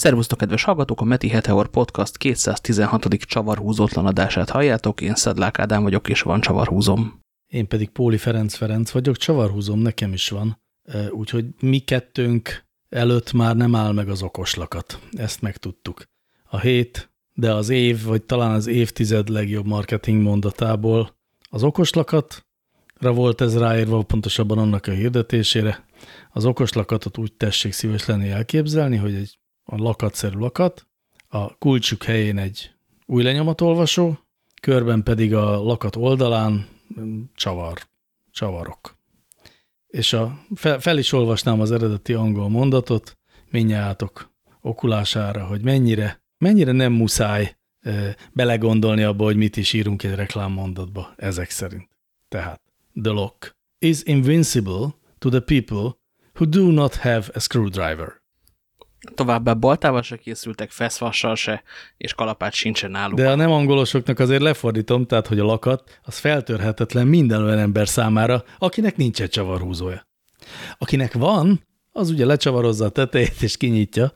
Szervusztok, kedves hallgatók! A Meti Heteor Podcast 216. csavarhúzótlan adását halljátok. Én Szedlák Ádám vagyok, és van csavarhúzom. Én pedig Póli Ferenc Ferenc vagyok, csavarhúzom nekem is van. Úgyhogy mi kettőnk előtt már nem áll meg az okoslakat. Ezt megtudtuk. A hét, de az év, vagy talán az évtized legjobb marketing mondatából az okoslakatra volt ez ráírva, pontosabban annak a hirdetésére. Az okoslakatot úgy tessék szíves lenni elképzelni, hogy egy a lakatszerű lakat, a kulcsuk helyén egy új lenyomatolvasó, körben pedig a lakat oldalán csavar, csavarok. És a, fel, fel is olvasnám az eredeti angol mondatot, minnyátok okulására, hogy mennyire, mennyire nem muszáj e, belegondolni abba, hogy mit is írunk egy reklámmondatba, ezek szerint. Tehát, the lock is invincible to the people who do not have a screwdriver. Továbbá baltával se készültek, feszvassal se, és kalapát sincsen náluk. De a nem angolosoknak azért lefordítom, tehát hogy a lakat az feltörhetetlen minden olyan ember számára, akinek nincs egy csavarhúzója. Akinek van, az ugye lecsavarozza a tetejét és kinyitja,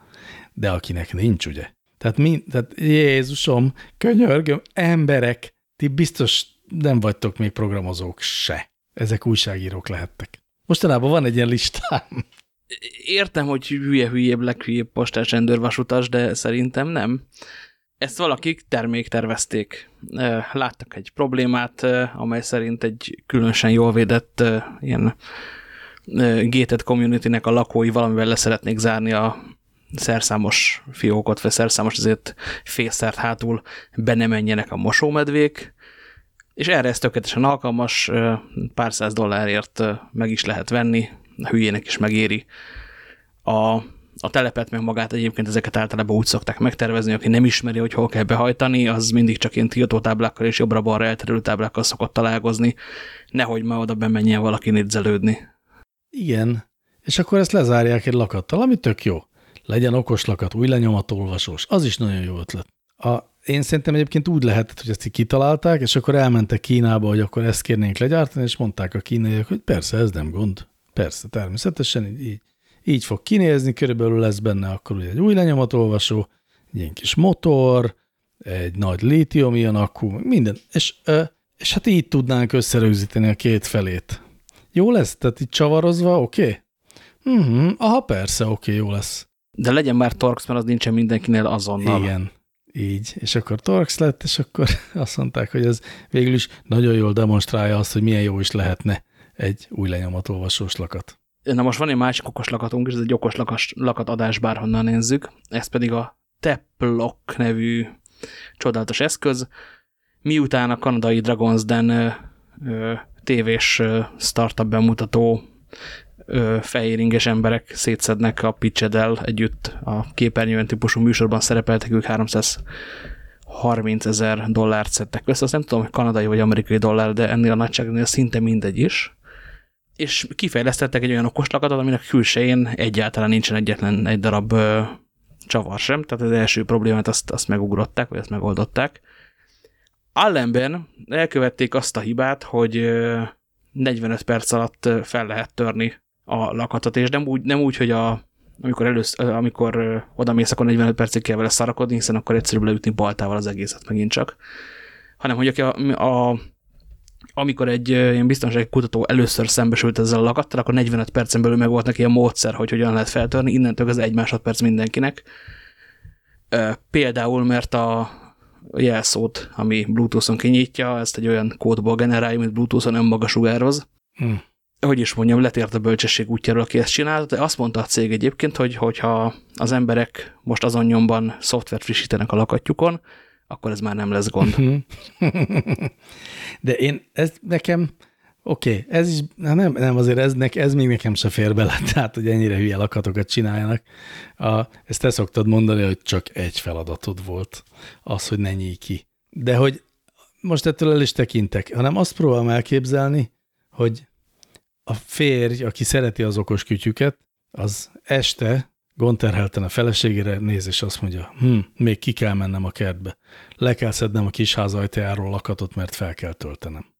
de akinek nincs, ugye. Tehát, mi, tehát Jézusom, könyörgöm, emberek, ti biztos nem vagytok még programozók se. Ezek újságírók lehettek. Mostanában van egy ilyen listám értem, hogy hülye-hülyébb, leghülyébb postás rendőrvasutas, de szerintem nem. Ezt valakik terméktervezték. Láttak egy problémát, amely szerint egy különösen jól védett ilyen gated community-nek a lakói valamivel le szeretnék zárni a szerszámos fiókot, vagy szerszámos azért fészert hátul be ne menjenek a mosómedvék, és erre ez tökéletesen alkalmas, pár száz dollárért meg is lehet venni, a hülyének is megéri. A, a telepet meg magát egyébként ezeket általában úgy szokták megtervezni, aki nem ismeri, hogy hol kell behajtani, az mindig csak ilyen tiltótáblákkal és jobbra-balra elterülő táblákkal szokott találkozni, nehogy már oda bemenjen valaki négyzelődni. Igen, és akkor ezt lezárják egy lakattal, ami tök jó. Legyen okos lakat, új lenyomatolvasós, az is nagyon jó ötlet. A, én szerintem egyébként úgy lehetett, hogy ezt kitalálták, és akkor elmentek Kínába, hogy akkor ezt kérnénk legyártani, és mondták a kínaiak, hogy persze, ez nem gond. Persze, természetesen így, így, így fog kinézni, körülbelül lesz benne akkor ugye egy új lenyomatolvasó, egy ilyen kis motor, egy nagy lítium ilyen akku, minden, és, és hát így tudnánk összerőzíteni a két felét. Jó lesz? Tehát így csavarozva, oké? Okay? Uh -huh, aha, persze, oké, okay, jó lesz. De legyen már Torx, mert az nincsen mindenkinél azonnal. Igen, így. És akkor Torx lett, és akkor azt mondták, hogy ez végül is nagyon jól demonstrálja azt, hogy milyen jó is lehetne egy új lenyomatolvasós lakat. Na most van egy másik okos lakatunk, és ez egy okos lakas, lakat adás bárhonnan nézzük, ez pedig a Teplock nevű csodálatos eszköz. Miután a kanadai Dragon's Den ö, ö, tévés ö, startup bemutató fehéringes emberek szétszednek a pitcheddel együtt a képernyően típusú műsorban szerepeltek, ők 330 ezer dollárt szedtek össze. Azt nem tudom, hogy kanadai vagy amerikai dollár, de ennél a nagyságnál szinte mindegy is és kifejlesztettek egy olyan okoslakatot, aminek külsején egyáltalán nincsen egyetlen egy darab ö, csavar sem, tehát az első problémát azt, azt megugrották, vagy azt megoldották. Allenben elkövették azt a hibát, hogy ö, 45 perc alatt fel lehet törni a lakatot, és nem úgy, nem úgy hogy a, amikor, elősz, amikor oda mész, akkor 45 percig kell vele szarakodni, hiszen akkor egyszerűbb leütni baltával az egészet megint csak, hanem hogy a, a amikor egy ilyen biztonsági kutató először szembesült ezzel a lakattal, akkor 45 percen belül meg volt neki a módszer, hogy hogyan lehet feltörni, innentől az egy másodperc mindenkinek. Például, mert a jelszót, ami Bluetooth-on kinyitja, ezt egy olyan kódból generálja, mint Bluetooth-on önmaga sugároz. Hmm. Hogy is mondjam, letért a bölcsesség útjáról, aki ezt csinálta, de azt mondta a cég egyébként, hogy hogyha az emberek most azon nyomban szoftvert frissítenek a lakatjukon, akkor ez már nem lesz gond. Mhm. De én, ez nekem, oké, okay, ez is, nem, nem azért ez, nek, ez még nekem se fér bele, tehát, hogy ennyire hülye lakatokat csináljanak. A, ezt te szoktad mondani, hogy csak egy feladatod volt, az, hogy ne nyíj ki. De hogy most ettől el is tekintek, hanem azt próbálom elképzelni, hogy a férj, aki szereti az okos kütyüket, az este Gonterhelten a feleségére néz, és azt mondja, hm, még ki kell mennem a kertbe. Le kell szednem a kis ház ajtajáról lakatot, mert fel kell töltenem.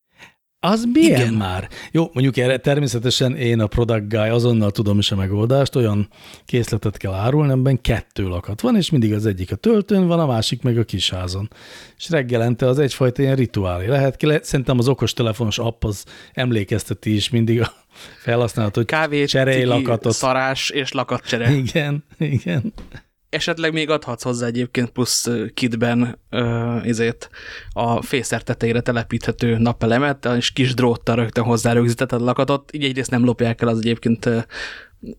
Az milyen Igen. már? Jó, mondjuk erre természetesen én a product guy azonnal tudom is a megoldást, olyan készletet kell árulni, amiben kettő lakat van, és mindig az egyik a töltőn van, a másik meg a kisházon. És reggelente az egyfajta ilyen rituálé. Lehet, lehet szerintem az okostelefonos app az emlékezteti is mindig a felhasználat, hogy Kávét, cserélj lakatot. szarás és lakatcsere. Igen, igen esetleg még adhatsz hozzá egyébként plusz kitben ezért a fészer tetejére telepíthető napelemet, és kis dróttal rögtön hozzá a lakatot, így egyrészt nem lopják el az egyébként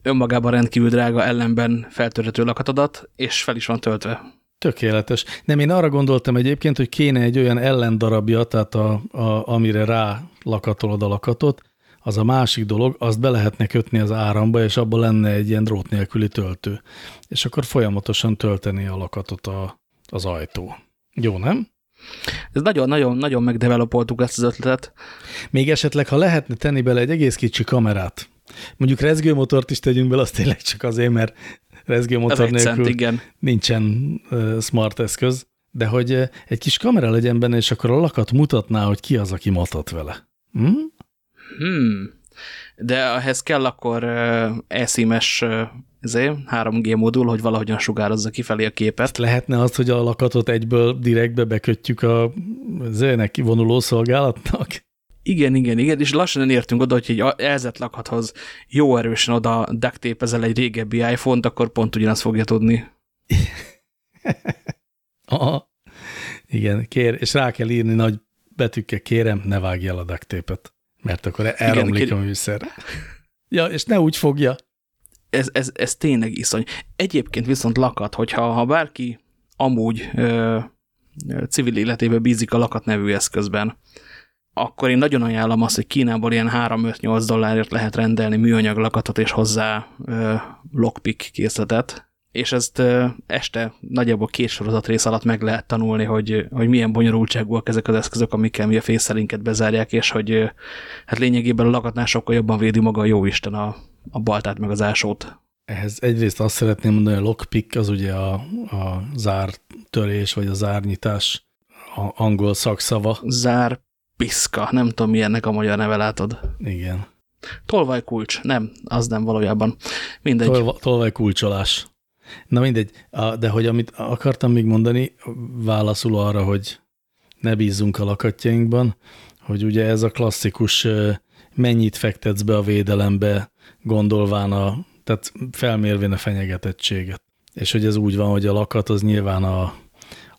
önmagában rendkívül drága ellenben feltörhető lakatodat, és fel is van töltve. Tökéletes. Nem, én arra gondoltam egyébként, hogy kéne egy olyan ellendarabja, tehát a, a, amire rá lakatolod a lakatot, az a másik dolog, azt be lehetne kötni az áramba, és abban lenne egy ilyen drót nélküli töltő. És akkor folyamatosan tölteni a lakatot a, az ajtó. Jó, nem? Ez nagyon-nagyon-nagyon megdevelopoltuk ezt az ötletet. Még esetleg, ha lehetne tenni bele egy egész kicsi kamerát, mondjuk rezgőmotort is tegyünk bele, az tényleg csak azért, mert rezgőmotor nélkül cent, igen. nincsen uh, smart eszköz, de hogy egy kis kamera legyen benne, és akkor a lakat mutatná, hogy ki az, aki matat vele. Hm? Hmm. De ehhez kell akkor SMS uh, 3G modul, hogy valahogyan sugározza kifelé a képet. Ezt lehetne az, hogy a lakatot egyből direktbe bekötjük a zének kivonuló szolgálatnak? Igen, igen, igen, és lassan értünk oda, hogy egy elzett lakathoz jó erősen oda ducktapezel egy régebbi iPhone-t, akkor pont ugyanazt fogja tudni. Aha. Igen, kér, és rá kell írni nagy betűkkel, kérem, ne vágj el a duct mert akkor elromlik Igen, a műszer. Ja, és ne úgy fogja. Ez, ez, ez tényleg iszony. Egyébként viszont lakat, hogyha ha bárki amúgy ö, civil életében bízik a lakat nevű eszközben, akkor én nagyon ajánlom azt, hogy Kínából ilyen 3-5-8 dollárért lehet rendelni műanyag lakatot és hozzá ö, lockpick készletet, és ezt este nagyjából két sorozat rész alatt meg lehet tanulni, hogy, hogy milyen bonyolultságúak ezek az eszközök, amikkel mi a fészelinket bezárják, és hogy hát lényegében a lakatnál sokkal jobban védi maga a jóisten a, a baltát meg az ásót. Ehhez egyrészt azt szeretném mondani, hogy a lockpick az ugye a, a zártörés, vagy a zárnyitás a angol szakszava. Zárpiszka, nem tudom milyennek a magyar neve látod. Igen. Tolvajkulcs, nem, az nem valójában. Mindegy. Tolva, tolvajkulcsolás. Na mindegy, de hogy amit akartam még mondani, válaszul arra, hogy ne bízzunk a lakatjainkban, hogy ugye ez a klasszikus mennyit fektetsz be a védelembe, gondolván a, tehát felmérvén a fenyegetettséget. És hogy ez úgy van, hogy a lakat az nyilván a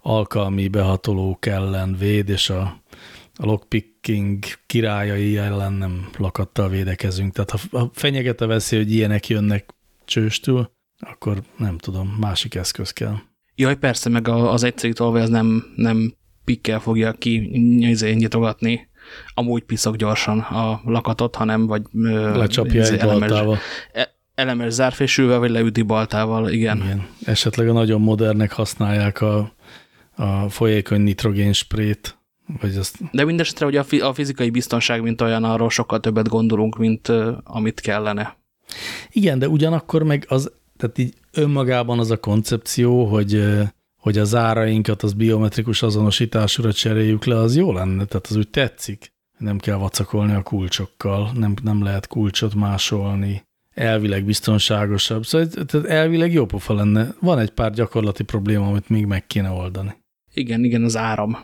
alkalmi behatolók ellen véd, és a, a lockpicking királyai ellen nem lakattal védekezünk. Tehát ha, fenyeget a veszély, hogy ilyenek jönnek csőstül, akkor nem tudom, másik eszköz kell. Jaj, persze, meg az egyszerű tolvaj az nem, nem pikkel fogja ki izé, nyitogatni amúgy piszok gyorsan a lakatot, hanem vagy lecsapja egy elemes, baltával. E, elemes zárfésülvel, vagy leüti baltával, igen. igen. Esetleg a nagyon modernek használják a, a folyékony nitrogén sprét, vagy azt... De mindesetre, hogy a, fi, a fizikai biztonság, mint olyan, arról sokkal többet gondolunk, mint uh, amit kellene. Igen, de ugyanakkor meg az tehát így önmagában az a koncepció, hogy, hogy a zárainkat az biometrikus azonosításúra cseréljük le, az jó lenne, tehát az úgy tetszik. Nem kell vacakolni a kulcsokkal, nem, nem lehet kulcsot másolni, elvileg biztonságosabb. Szóval tehát elvileg jó pofa lenne. Van egy pár gyakorlati probléma, amit még meg kéne oldani. Igen, igen, az áram.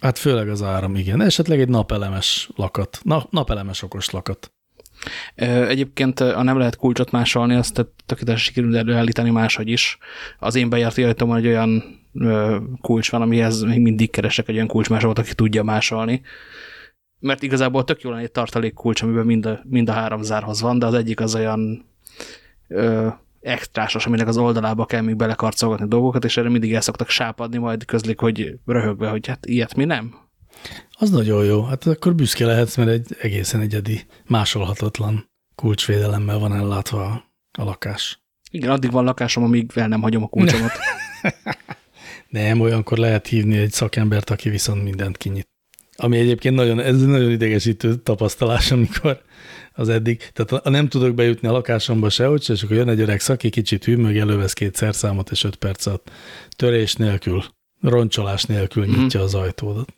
Hát főleg az áram, igen. Esetleg egy napelemes lakat, na, napelemes okos lakat. Egyébként, ha nem lehet kulcsot másolni, azt tökéletesen sikerül előállítani máshogy is. Az én bejárt életemben egy olyan kulcs van, amihez még mindig keresek egy olyan kulcsmásolót, aki tudja másolni. Mert igazából tök jó lenne egy tartalék kulcs, amiben mind a, mind a három zárhoz van, de az egyik az olyan ö, extrásos, aminek az oldalába kell még belekarcolgatni dolgokat, és erre mindig el szoktak sápadni, majd közlik, hogy röhögve, hogy hát ilyet mi nem. Az nagyon jó. Hát akkor büszke lehetsz, mert egy egészen egyedi, másolhatatlan kulcsvédelemmel van ellátva a, a lakás. Igen, addig van lakásom, amíg el nem hagyom a kulcsomat. nem, olyankor lehet hívni egy szakembert, aki viszont mindent kinyit. Ami egyébként nagyon, ez nagyon idegesítő tapasztalás, amikor az eddig, tehát ha nem tudok bejutni a lakásomba sehogy, és akkor jön egy öreg szaki, kicsit hűmög, elővesz két szerszámot, és öt percet törés nélkül, roncsolás nélkül nyitja mm az ajtódat.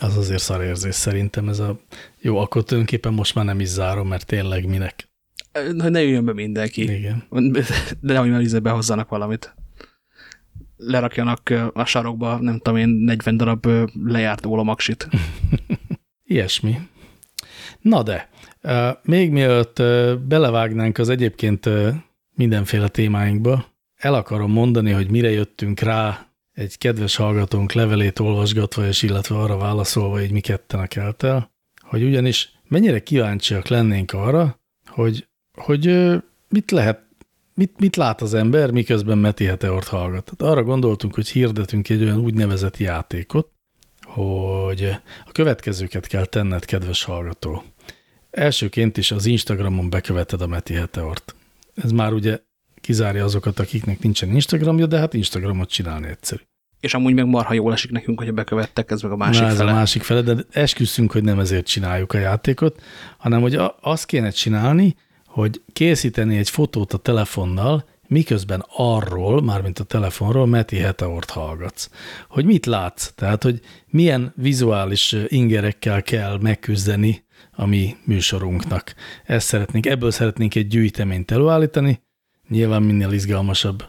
Az azért szarérzés szerintem ez a... Jó, akkor tulajdonképpen most már nem is zárom, mert tényleg minek. Hogy ne jöjjön be mindenki. Igen. De nehogy már íze behozzanak valamit. Lerakjanak a sarokba, nem tudom én, 40 darab lejárt ólomaksit. Ilyesmi. Na de, még mielőtt belevágnánk az egyébként mindenféle témáinkba, el akarom mondani, hogy mire jöttünk rá egy kedves hallgatónk levelét olvasgatva, és illetve arra válaszolva, hogy mi ketten a hogy ugyanis mennyire kíváncsiak lennénk arra, hogy, hogy mit lehet, mit, mit lát az ember, miközben Meti Heteort hallgat. Tehát arra gondoltunk, hogy hirdetünk egy olyan úgynevezett játékot, hogy a következőket kell tenned, kedves hallgató. Elsőként is az Instagramon beköveted a Meti Heteort. Ez már ugye kizárja azokat, akiknek nincsen Instagramja, de hát Instagramot csinálni egyszerű. És amúgy meg marha jól esik nekünk, hogyha bekövettek, ez meg a másik Na, ez fele. a másik fele, de esküszünk, hogy nem ezért csináljuk a játékot, hanem hogy azt kéne csinálni, hogy készíteni egy fotót a telefonnal, miközben arról, mármint a telefonról Meti Heteort hallgatsz. Hogy mit látsz? Tehát, hogy milyen vizuális ingerekkel kell megküzdeni a mi műsorunknak. Ezt szeretnénk, ebből szeretnénk egy gyűjteményt előállítani, nyilván minél izgalmasabb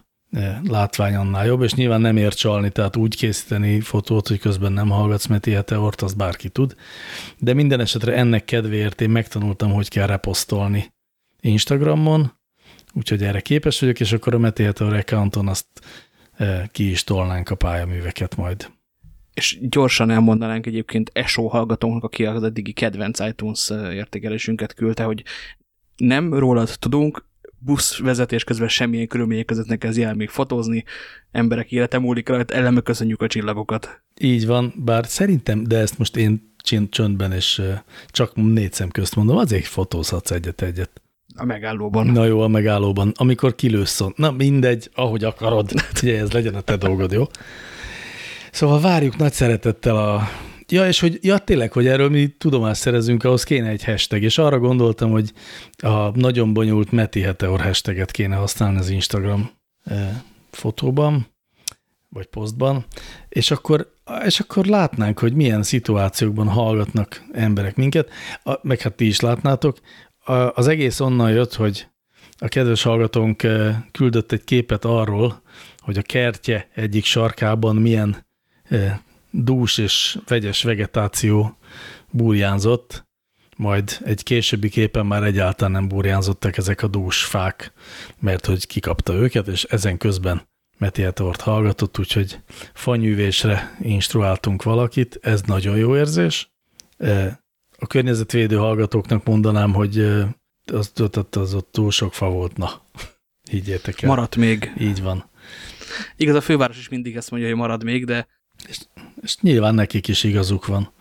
látvány annál jobb, és nyilván nem ér csalni, tehát úgy készíteni fotót, hogy közben nem hallgatsz Meti Heteort, azt bárki tud. De minden esetre ennek kedvéért én megtanultam, hogy kell reposztolni Instagramon, úgyhogy erre képes vagyok, és akkor a Meti Heteor accounton azt ki is tolnánk a pályaműveket majd. És gyorsan elmondanánk egyébként ESO hallgatónknak, aki az eddigi kedvenc iTunes értékelésünket küldte, hogy nem rólad tudunk, buszvezetés közben semmilyen körülmények között ne kezdj el még fotózni, emberek élete múlik rajta, eleme köszönjük a csillagokat. Így van, bár szerintem, de ezt most én csöndben és csak négy szem közt mondom, azért fotózhatsz egyet-egyet. A megállóban. Na jó, a megállóban. Amikor kilősz, na mindegy, ahogy akarod. Ugye ez legyen a te dolgod, jó? Szóval várjuk nagy szeretettel a... Ja, és hogy ja, tényleg, hogy erről mi tudomást szerezünk, ahhoz kéne egy hashtag, és arra gondoltam, hogy a nagyon bonyolult Meti Heteor hashtaget kéne használni az Instagram fotóban, vagy posztban, és akkor, és akkor látnánk, hogy milyen szituációkban hallgatnak emberek minket, a, meg hát ti is látnátok. A, az egész onnan jött, hogy a kedves hallgatónk küldött egy képet arról, hogy a kertje egyik sarkában milyen dús és vegyes vegetáció burjánzott, majd egy későbbi képen már egyáltalán nem burjánzottak ezek a dús fák, mert hogy kikapta őket, és ezen közben Metiatort hallgatott, úgyhogy fanyűvésre instruáltunk valakit, ez nagyon jó érzés. A környezetvédő hallgatóknak mondanám, hogy az, az, az ott túl sok fa volt, na, higgyétek el. Maradt még. Így van. Igaz, a főváros is mindig ezt mondja, hogy marad még, de... És, és nyilván nekik is igazuk van.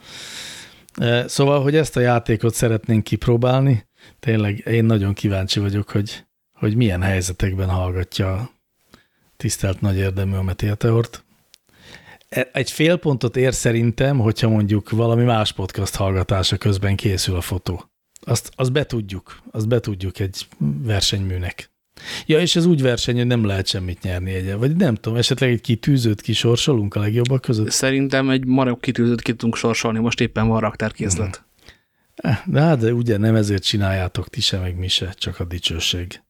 Szóval, hogy ezt a játékot szeretnénk kipróbálni, tényleg én nagyon kíváncsi vagyok, hogy, hogy milyen helyzetekben hallgatja tisztelt nagy érdemű a Meteortort. Egy fél pontot ér szerintem, hogyha mondjuk valami más podcast hallgatása közben készül a fotó. Azt, azt betudjuk, azt betudjuk egy versenyműnek. Ja, és ez úgy verseny, hogy nem lehet semmit nyerni egyen. Vagy nem tudom, esetleg egy kitűzőt kisorsolunk a legjobbak között? Szerintem egy marok kitűzőt ki tudunk sorsolni, most éppen van raktárkészlet. Hmm. De hát, de ugye nem ezért csináljátok ti se, meg mi se, csak a dicsőség.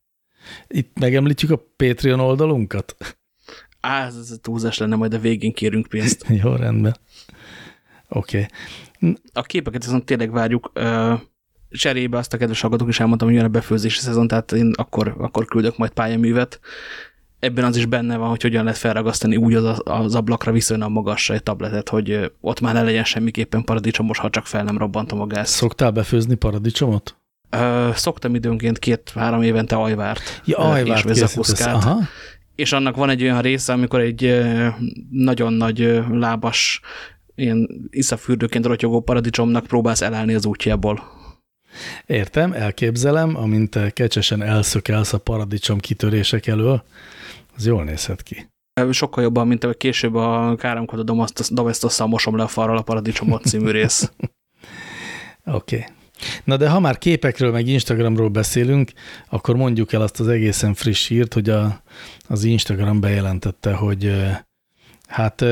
Itt megemlítjük a Patreon oldalunkat? Á, ez, ez túlzás lenne, majd a végén kérünk pénzt. Jó, rendben. Oké. Okay. A képeket viszont tényleg várjuk. Cserébe azt a kedves hallgatók is elmondtam, hogy jön a befőzési szezon, tehát én akkor, akkor küldök majd pályaművet. Ebben az is benne van, hogy hogyan lehet felragasztani úgy az, az ablakra viszonylag magasra egy tabletet, hogy ott már ne legyen semmiképpen paradicsomos, ha csak fel nem robbantom a gáz. Szoktál befőzni paradicsomot? Ö, szoktam időnként két-három évésente ajvárt. Ja, ajvárt és Aha. És annak van egy olyan része, amikor egy nagyon nagy lábas, ilyen iszafürdőként rotyogó paradicsomnak próbálsz elállni az útjából. Értem, elképzelem, amint te kecsesen elszökelsz a paradicsom kitörések elől, az jól nézhet ki. Sokkal jobban, mint hogy később a káromkodó domesztosszal mosom le a falral a paradicsomot című rész. Oké. Okay. Na de ha már képekről meg Instagramról beszélünk, akkor mondjuk el azt az egészen friss hírt, hogy a, az Instagram bejelentette, hogy hát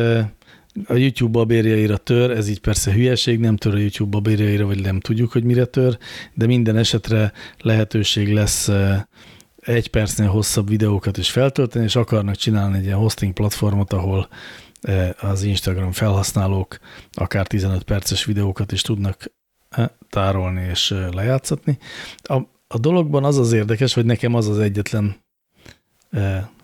a YouTube babérjaira tör, ez így persze hülyeség, nem tör a YouTube babérjaira, vagy nem tudjuk, hogy mire tör, de minden esetre lehetőség lesz egy percnél hosszabb videókat is feltölteni, és akarnak csinálni egy ilyen hosting platformot, ahol az Instagram felhasználók akár 15 perces videókat is tudnak tárolni és lejátszatni. A, a dologban az az érdekes, hogy nekem az az egyetlen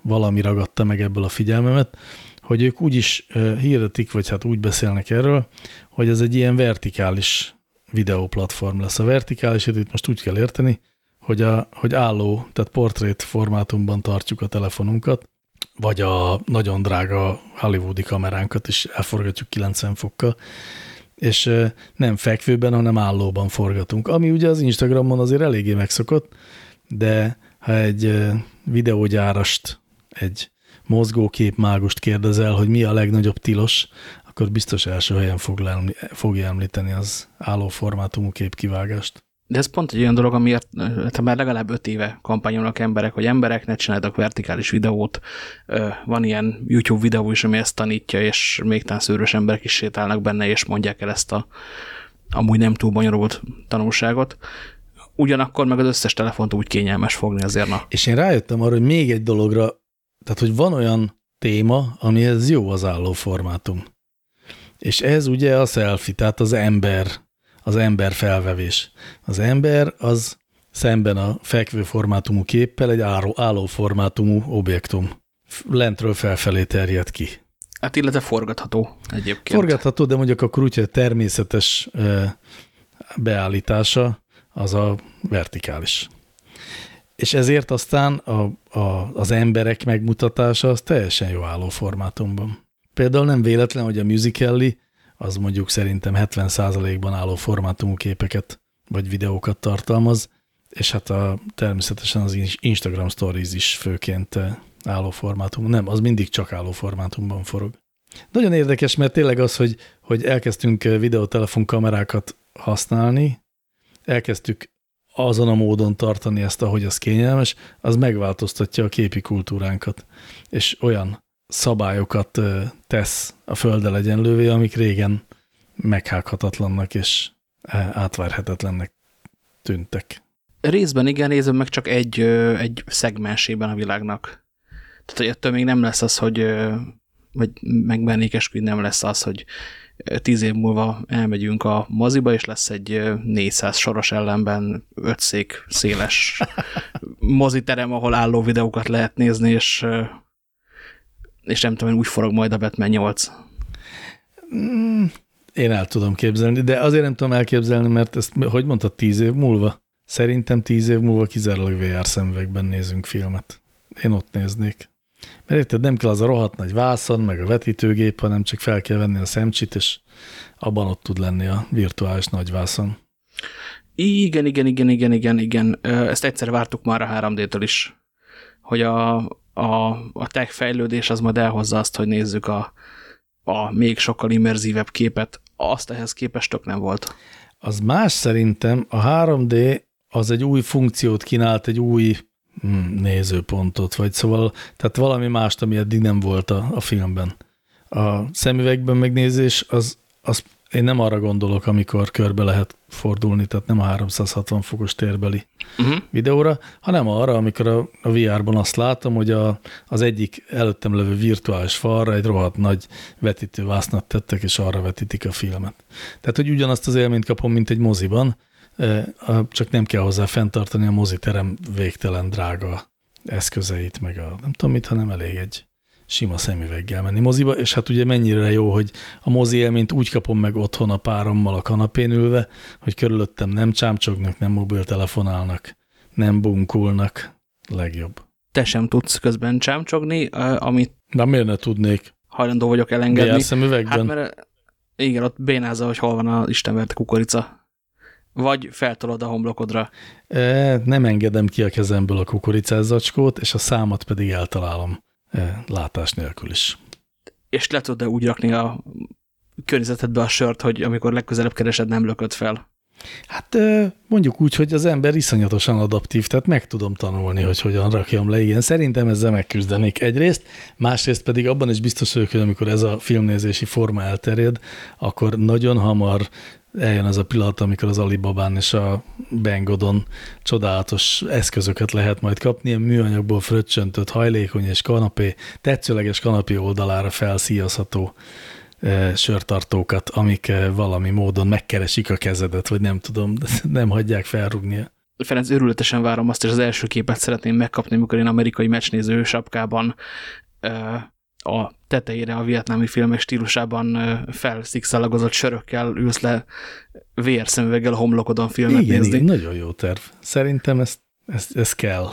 valami ragadta meg ebből a figyelmemet, hogy ők úgy is hirdetik, vagy hát úgy beszélnek erről, hogy ez egy ilyen vertikális videóplatform lesz. A vertikális itt most úgy kell érteni, hogy, a, hogy álló, tehát portrét formátumban tartjuk a telefonunkat, vagy a nagyon drága hollywoodi kameránkat is elforgatjuk 90 fokkal, és nem fekvőben, hanem állóban forgatunk, ami ugye az Instagramon azért eléggé megszokott, de ha egy videógyárast, egy mozgókép mágust kérdezel, hogy mi a legnagyobb tilos, akkor biztos első helyen fog fogja említeni az álló formátumú képkivágást. De ez pont egy olyan dolog, amiért hát már legalább öt éve kampányolnak emberek, hogy emberek ne csináltak vertikális videót. Van ilyen YouTube videó is, ami ezt tanítja, és még talán szőrös emberek is sétálnak benne, és mondják el ezt a amúgy nem túl bonyolult tanulságot. Ugyanakkor meg az összes telefont úgy kényelmes fogni azért. Na. És én rájöttem arra, hogy még egy dologra, tehát hogy van olyan téma, amihez jó az álló formátum. És ez ugye a selfie, tehát az ember az ember felvevés. Az ember az szemben a fekvő formátumú képpel egy álló, álló formátumú objektum. Lentről felfelé terjed ki. Hát illetve forgatható egyébként. Forgatható, de mondjuk a természetes beállítása az a vertikális. És ezért aztán a, a, az emberek megmutatása az teljesen jó álló formátumban. Például nem véletlen, hogy a Musical.ly az mondjuk szerintem 70%-ban álló formátumú képeket vagy videókat tartalmaz, és hát a, természetesen az Instagram Stories is főként eh, álló formátum. Nem, az mindig csak álló formátumban forog. Nagyon érdekes, mert tényleg az, hogy, hogy elkezdtünk eh, videótelefon kamerákat használni, elkezdtük azon a módon tartani ezt, ahogy az kényelmes, az megváltoztatja a képi kultúránkat. És olyan szabályokat tesz a földdel egyenlővé, amik régen meghághatatlannak és átverhetetlennek tűntek. Részben igen, részben meg csak egy, egy szegmensében a világnak. Tehát, hogy ettől még nem lesz az, hogy vagy esküdni, nem lesz az, hogy tíz év múlva elmegyünk a moziba, és lesz egy 400 soros ellenben öt szék széles moziterem, ahol álló videókat lehet nézni, és és nem tudom, úgy forog majd a Batman 8. Mm, én el tudom képzelni, de azért nem tudom elképzelni, mert ezt, hogy mondtad, tíz év múlva? Szerintem tíz év múlva kizárólag VR szemüvegben nézünk filmet. Én ott néznék. Mert érted, nem kell az a rohadt nagy vászon, meg a vetítőgép, hanem csak fel kell venni a szemcsit, és abban ott tud lenni a virtuális nagyvászon. Igen, igen, igen, igen, igen, igen. Ezt egyszer vártuk már a 3D-től is, hogy a, a, a tech fejlődés az majd elhozza azt, hogy nézzük a, a még sokkal immerzívebb képet. Azt ehhez képest tök nem volt. Az más szerintem, a 3D az egy új funkciót kínált, egy új nézőpontot, vagy szóval, tehát valami mást, ami eddig nem volt a, a filmben. A szemüvegben megnézés, az, az én nem arra gondolok, amikor körbe lehet fordulni, tehát nem a 360 fokos térbeli uh -huh. videóra, hanem arra, amikor a, a VR-ban azt látom, hogy a, az egyik előttem levő virtuális falra egy rohadt nagy vetítővásznat tettek, és arra vetítik a filmet. Tehát, hogy ugyanazt az élményt kapom, mint egy moziban, csak nem kell hozzá fenntartani a moziterem végtelen drága eszközeit, meg a nem tudom mit, hanem elég egy sima szemüveggel menni moziba, és hát ugye mennyire jó, hogy a mozi élményt úgy kapom meg otthon a párommal a kanapén ülve, hogy körülöttem nem csámcsognak, nem mobiltelefonálnak, nem bunkulnak. Legjobb. Te sem tudsz közben csámcsogni, amit... De miért ne tudnék? Hajlandó vagyok elengedni. VR szemüvegben? Hát mert igen, ott bénázza, hogy hol van a istenverte kukorica. Vagy feltolod a homlokodra. E, nem engedem ki a kezemből a kukoricás zacskót, és a számat pedig eltalálom látás nélkül is. És le tudod -e úgy rakni a környezetedbe a sört, hogy amikor legközelebb keresed, nem lököd fel? Hát mondjuk úgy, hogy az ember iszonyatosan adaptív, tehát meg tudom tanulni, hogy hogyan rakjam le. Igen, szerintem ezzel megküzdenék egyrészt, másrészt pedig abban is biztos vagyok, hogy amikor ez a filmnézési forma elterjed, akkor nagyon hamar eljön az a pillanat, amikor az Alibabán és a Bengodon csodálatos eszközöket lehet majd kapni, ilyen műanyagból fröccsöntött, hajlékony és kanapé, tetszőleges kanapé oldalára felszíjazható e, sörtartókat, amik e, valami módon megkeresik a kezedet, vagy nem tudom, nem hagyják felrugni. Ferenc, örületesen várom azt, és az első képet szeretném megkapni, amikor én amerikai meccsnéző sapkában e, a tetejére a vietnámi filmek stílusában felszikszalagozott sörökkel ülsz le vérszemüveggel a homlokodon filmet igen, nézni. Igen, nagyon jó terv. Szerintem ez, ez, ez kell.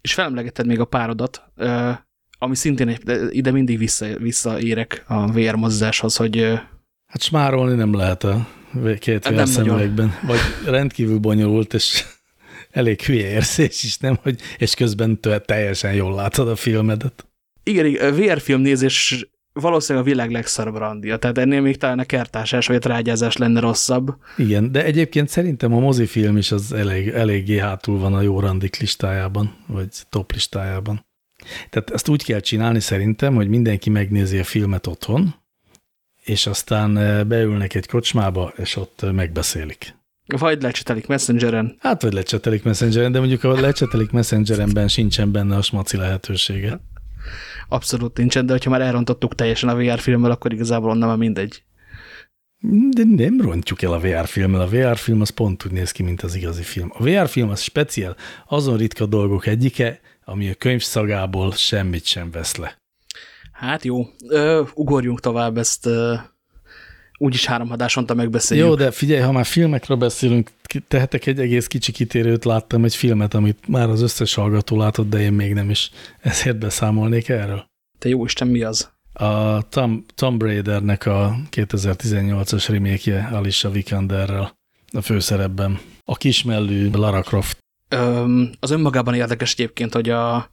És felemlegetted még a párodat, ami szintén egy, ide mindig vissza, visszaérek a VR mozgáshoz, hogy... Hát smárolni nem lehet a két hát vérszemüvegben. Vagy rendkívül bonyolult, és elég hülye érzés is, nem? Hogy, és közben teljesen jól látod a filmedet igen, igen VR film nézés valószínűleg a világ legszarabb randia, tehát ennél még talán a kertásás vagy a trágyázás lenne rosszabb. Igen, de egyébként szerintem a mozifilm is az elég, eléggé hátul van a jó randik listájában, vagy top listájában. Tehát ezt úgy kell csinálni szerintem, hogy mindenki megnézi a filmet otthon, és aztán beülnek egy kocsmába, és ott megbeszélik. Vagy lecsetelik Messengeren. Hát, vagy lecsetelik Messengeren, de mondjuk a lecsetelik Messengerenben sincsen benne a smaci lehetősége abszolút nincsen, de hogyha már elrontottuk teljesen a VR filmmel, akkor igazából onnan már mindegy. De nem rontjuk el a VR filmmel. A VR film az pont úgy néz ki, mint az igazi film. A VR film az speciál, azon ritka dolgok egyike, ami a könyv szagából semmit sem vesz le. Hát jó, Ö, ugorjunk tovább, ezt úgyis három adásonta megbeszéljük. Jó, de figyelj, ha már filmekről beszélünk, tehetek egy egész kicsi kitérőt, láttam egy filmet, amit már az összes hallgató látott, de én még nem is, ezért beszámolnék erről. Te jó Isten, mi az? A Tom, Tom Raidernek a 2018-as remake Alicia Vikanderrel a főszerepben. A kismellű Lara Croft. Öm, az önmagában érdekes egyébként, hogy a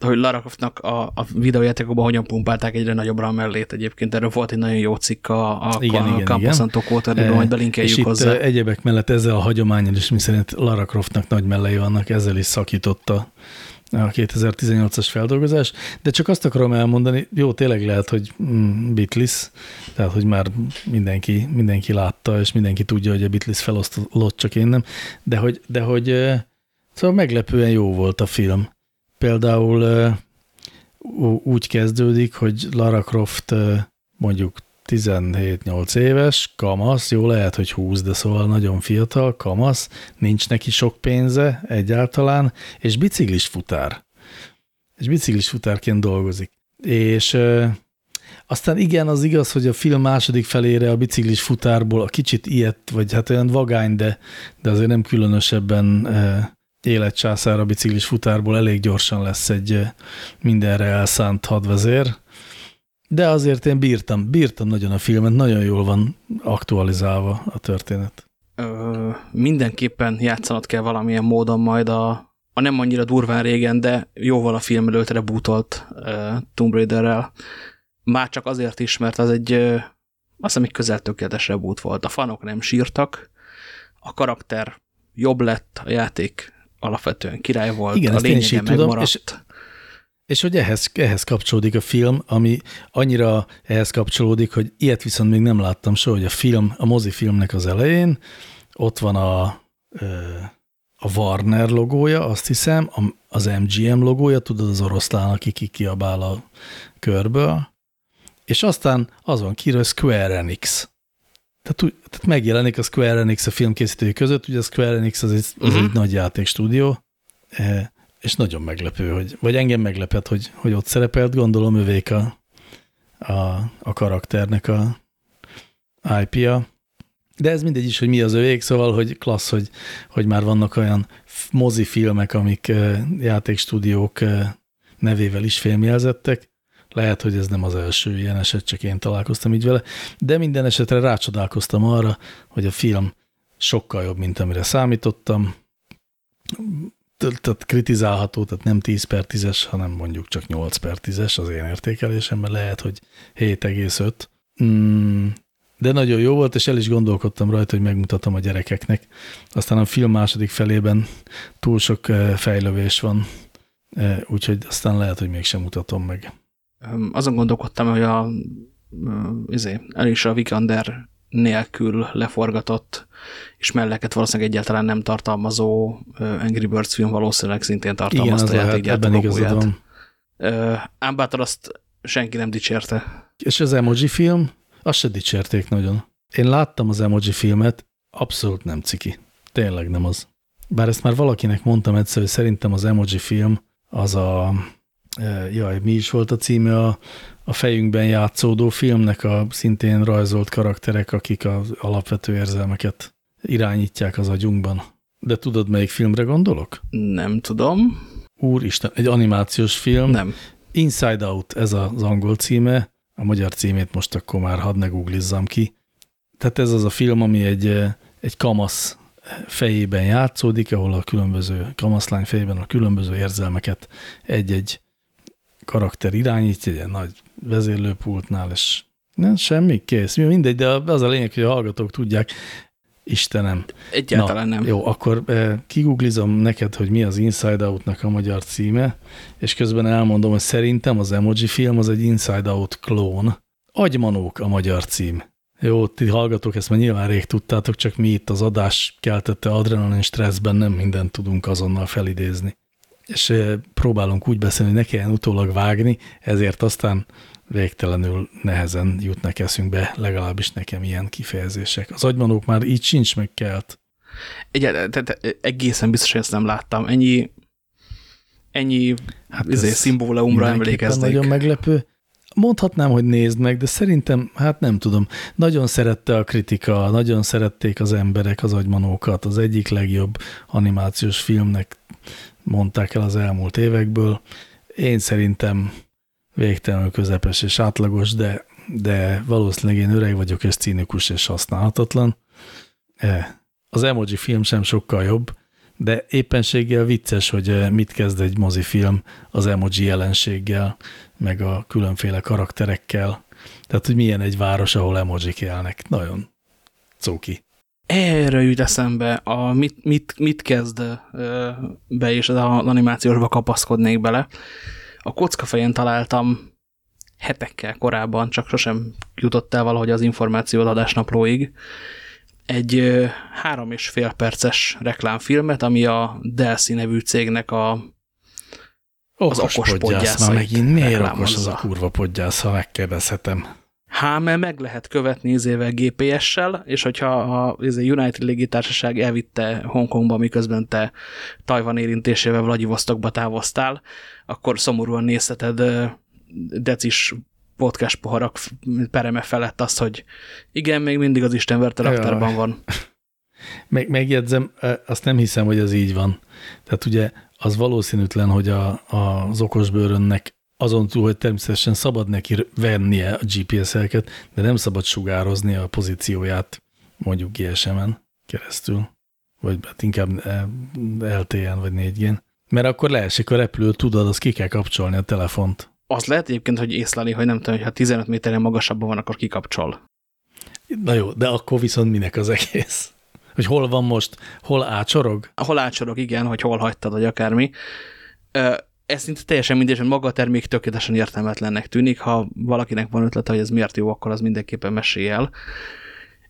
hogy Lara Croftnak a, a videójátékokban hogyan pumpálták egyre nagyobbra a mellét egyébként. Erről volt egy nagyon jó cikk a, a, igen, a igen, Campus Santo Quarterly-ban, majd belinkeljük és hozzá. itt egyebek mellett ezzel a hagyományon is, miszerint Lara Croftnak nagy mellei vannak, ezzel is szakította a 2018-as feldolgozás, de csak azt akarom elmondani, jó, tényleg lehet, hogy mm, Beatles, tehát, hogy már mindenki, mindenki látta, és mindenki tudja, hogy a Beatles felosztott, csak én nem, de hogy, de hogy szóval meglepően jó volt a film például úgy kezdődik, hogy Lara Croft mondjuk 17-8 éves, kamasz, jó lehet, hogy 20, de szóval nagyon fiatal, kamasz, nincs neki sok pénze egyáltalán, és biciklis futár. És biciklis futárként dolgozik. És e, aztán igen, az igaz, hogy a film második felére a biciklis futárból a kicsit ilyet, vagy hát olyan vagány, de, de azért nem különösebben e, életcsászára biciklis futárból elég gyorsan lesz egy mindenre elszánt hadvezér, de azért én bírtam, bírtam nagyon a filmet, nagyon jól van aktualizálva a történet. Ö, mindenképpen játszanod kell valamilyen módon majd a, a nem annyira durván régen, de jóval a film előtt rebootolt uh, Tomb Raiderrel. Már csak azért is, mert az egy, uh, azt hiszem, egy közel tökéletes reboot volt. A fanok nem sírtak, a karakter jobb lett, a játék alapvetően király volt, Igen, a lényege megmaradt. És, és hogy ehhez, ehhez kapcsolódik a film, ami annyira ehhez kapcsolódik, hogy ilyet viszont még nem láttam soha, hogy a film, a mozifilmnek az elején ott van a, a Warner logója, azt hiszem, az MGM logója, tudod, az oroszlán, aki kikiabál a körből, és aztán az van kírva, Square Enix. Tehát, tehát megjelenik a Square Enix a filmkészítői között, ugye a Square Enix az egy, az uh -huh. egy mhm. nagy játékstúdió, e, és nagyon meglepő, hogy, vagy engem meglepett, hogy, hogy ott szerepelt, gondolom övék a, a, a karakternek a IP-a. De ez mindegy is, hogy mi az övék, szóval, hogy klassz, hogy, hogy már vannak olyan mozifilmek, amik e, játékstúdiók e, nevével is filmjelzettek, lehet, hogy ez nem az első ilyen eset, csak én találkoztam így vele, de minden esetre rácsodálkoztam arra, hogy a film sokkal jobb, mint amire számítottam. Tehát kritizálható, tehát nem 10 per 10-es, hanem mondjuk csak 8 per 10-es az én értékelésemben, lehet, hogy 7,5. Mm, de nagyon jó volt, és el is gondolkodtam rajta, hogy megmutatom a gyerekeknek. Aztán a film második felében túl sok fejlövés van, úgyhogy aztán lehet, hogy mégsem mutatom meg. Azon gondolkodtam, hogy a, izé, a Vikander nélkül leforgatott, és melleket valószínűleg egyáltalán nem tartalmazó Angry Birds film valószínűleg szintén tartalmazta Igen, a játékgyártó logóját. Ám bátor azt senki nem dicsérte. És az emoji film, azt se dicsérték nagyon. Én láttam az emoji filmet, abszolút nem ciki. Tényleg nem az. Bár ezt már valakinek mondtam egyszer, hogy szerintem az emoji film az a, jaj, mi is volt a címe a, a fejünkben játszódó filmnek a szintén rajzolt karakterek, akik az alapvető érzelmeket irányítják az agyunkban. De tudod, melyik filmre gondolok? Nem tudom. Úristen, egy animációs film. Nem. Inside Out, ez az angol címe. A magyar címét most akkor már hadd ne googlizzam ki. Tehát ez az a film, ami egy, egy kamasz fejében játszódik, ahol a különböző kamaszlány fejében a különböző érzelmeket egy-egy karakter irányítja, egy nagy vezérlőpultnál, és nem, semmi, kész. Mindegy, de az a lényeg, hogy a hallgatók tudják, Istenem. Egyáltalán Na, nem. Jó, akkor eh, kiguglizom neked, hogy mi az Inside Out-nak a magyar címe, és közben elmondom, hogy szerintem az emoji film az egy Inside Out klón. Agymanók a magyar cím. Jó, ti hallgatók, ezt már nyilván rég tudtátok, csak mi itt az adás keltette adrenalin stresszben nem mindent tudunk azonnal felidézni. És próbálunk úgy beszélni, hogy ne kelljen utólag vágni, ezért aztán végtelenül nehezen jutnak eszünkbe, legalábbis nekem ilyen kifejezések. Az agymanók már így sincs megkelt. Egyáltalán, tehát egészen biztos, hogy ezt nem láttam. Ennyi, ennyi hát izé, szimbólumra emlékeznék. nagyon meglepő. Mondhatnám, hogy nézd meg, de szerintem, hát nem tudom, nagyon szerette a kritika, nagyon szerették az emberek az agymanókat, az egyik legjobb animációs filmnek mondták el az elmúlt évekből. Én szerintem végtelenül közepes és átlagos, de, de valószínűleg én öreg vagyok, és cínikus és használhatatlan. E, az emoji film sem sokkal jobb, de éppenséggel vicces, hogy e, mit kezd egy mozifilm az emoji jelenséggel, meg a különféle karakterekkel. Tehát, hogy milyen egy város, ahol emojik élnek. Nagyon cóki. Erre jut eszembe, a mit, mit, mit kezd be, és az animációsba kapaszkodnék bele a kockafején találtam hetekkel korábban, csak sosem jutott el valahogy az információ adásnaplóig, egy három és fél perces reklámfilmet, ami a Delsi nevű cégnek a az okos, okos podgyász. megint miért okos az a kurva podgyász, ha megkérdezhetem? Mert meg lehet követni izével GPS-sel, és hogyha a izé United légitársaság elvitte Hongkongba, miközben te Tajvan érintésével Vladivostokba távoztál, akkor szomorúan nézheted decis podcast poharak pereme felett azt, hogy igen, még mindig az Isten verte raktárban van. Meg, megjegyzem, azt nem hiszem, hogy ez így van. Tehát ugye az valószínűtlen, hogy a, az okosbőrönnek azon túl, hogy természetesen szabad neki vennie a GPS-elket, de nem szabad sugározni a pozícióját mondjuk GSM-en keresztül, vagy hát inkább LTN vagy 4G-n. Mert akkor leesik a repülő, tudod, az ki kell kapcsolni a telefont. Az lehet egyébként, hogy észleli, hogy nem tudom, hogy ha 15 méteren magasabban van, akkor kikapcsol. Na jó, de akkor viszont minek az egész? Hogy hol van most, hol ácsorog? Hol ácsorog, igen, hogy hol hagytad, vagy akármi ez szinte teljesen mindegy, hogy maga a termék tökéletesen értelmetlennek tűnik. Ha valakinek van ötlete, hogy ez miért jó, akkor az mindenképpen mesél el.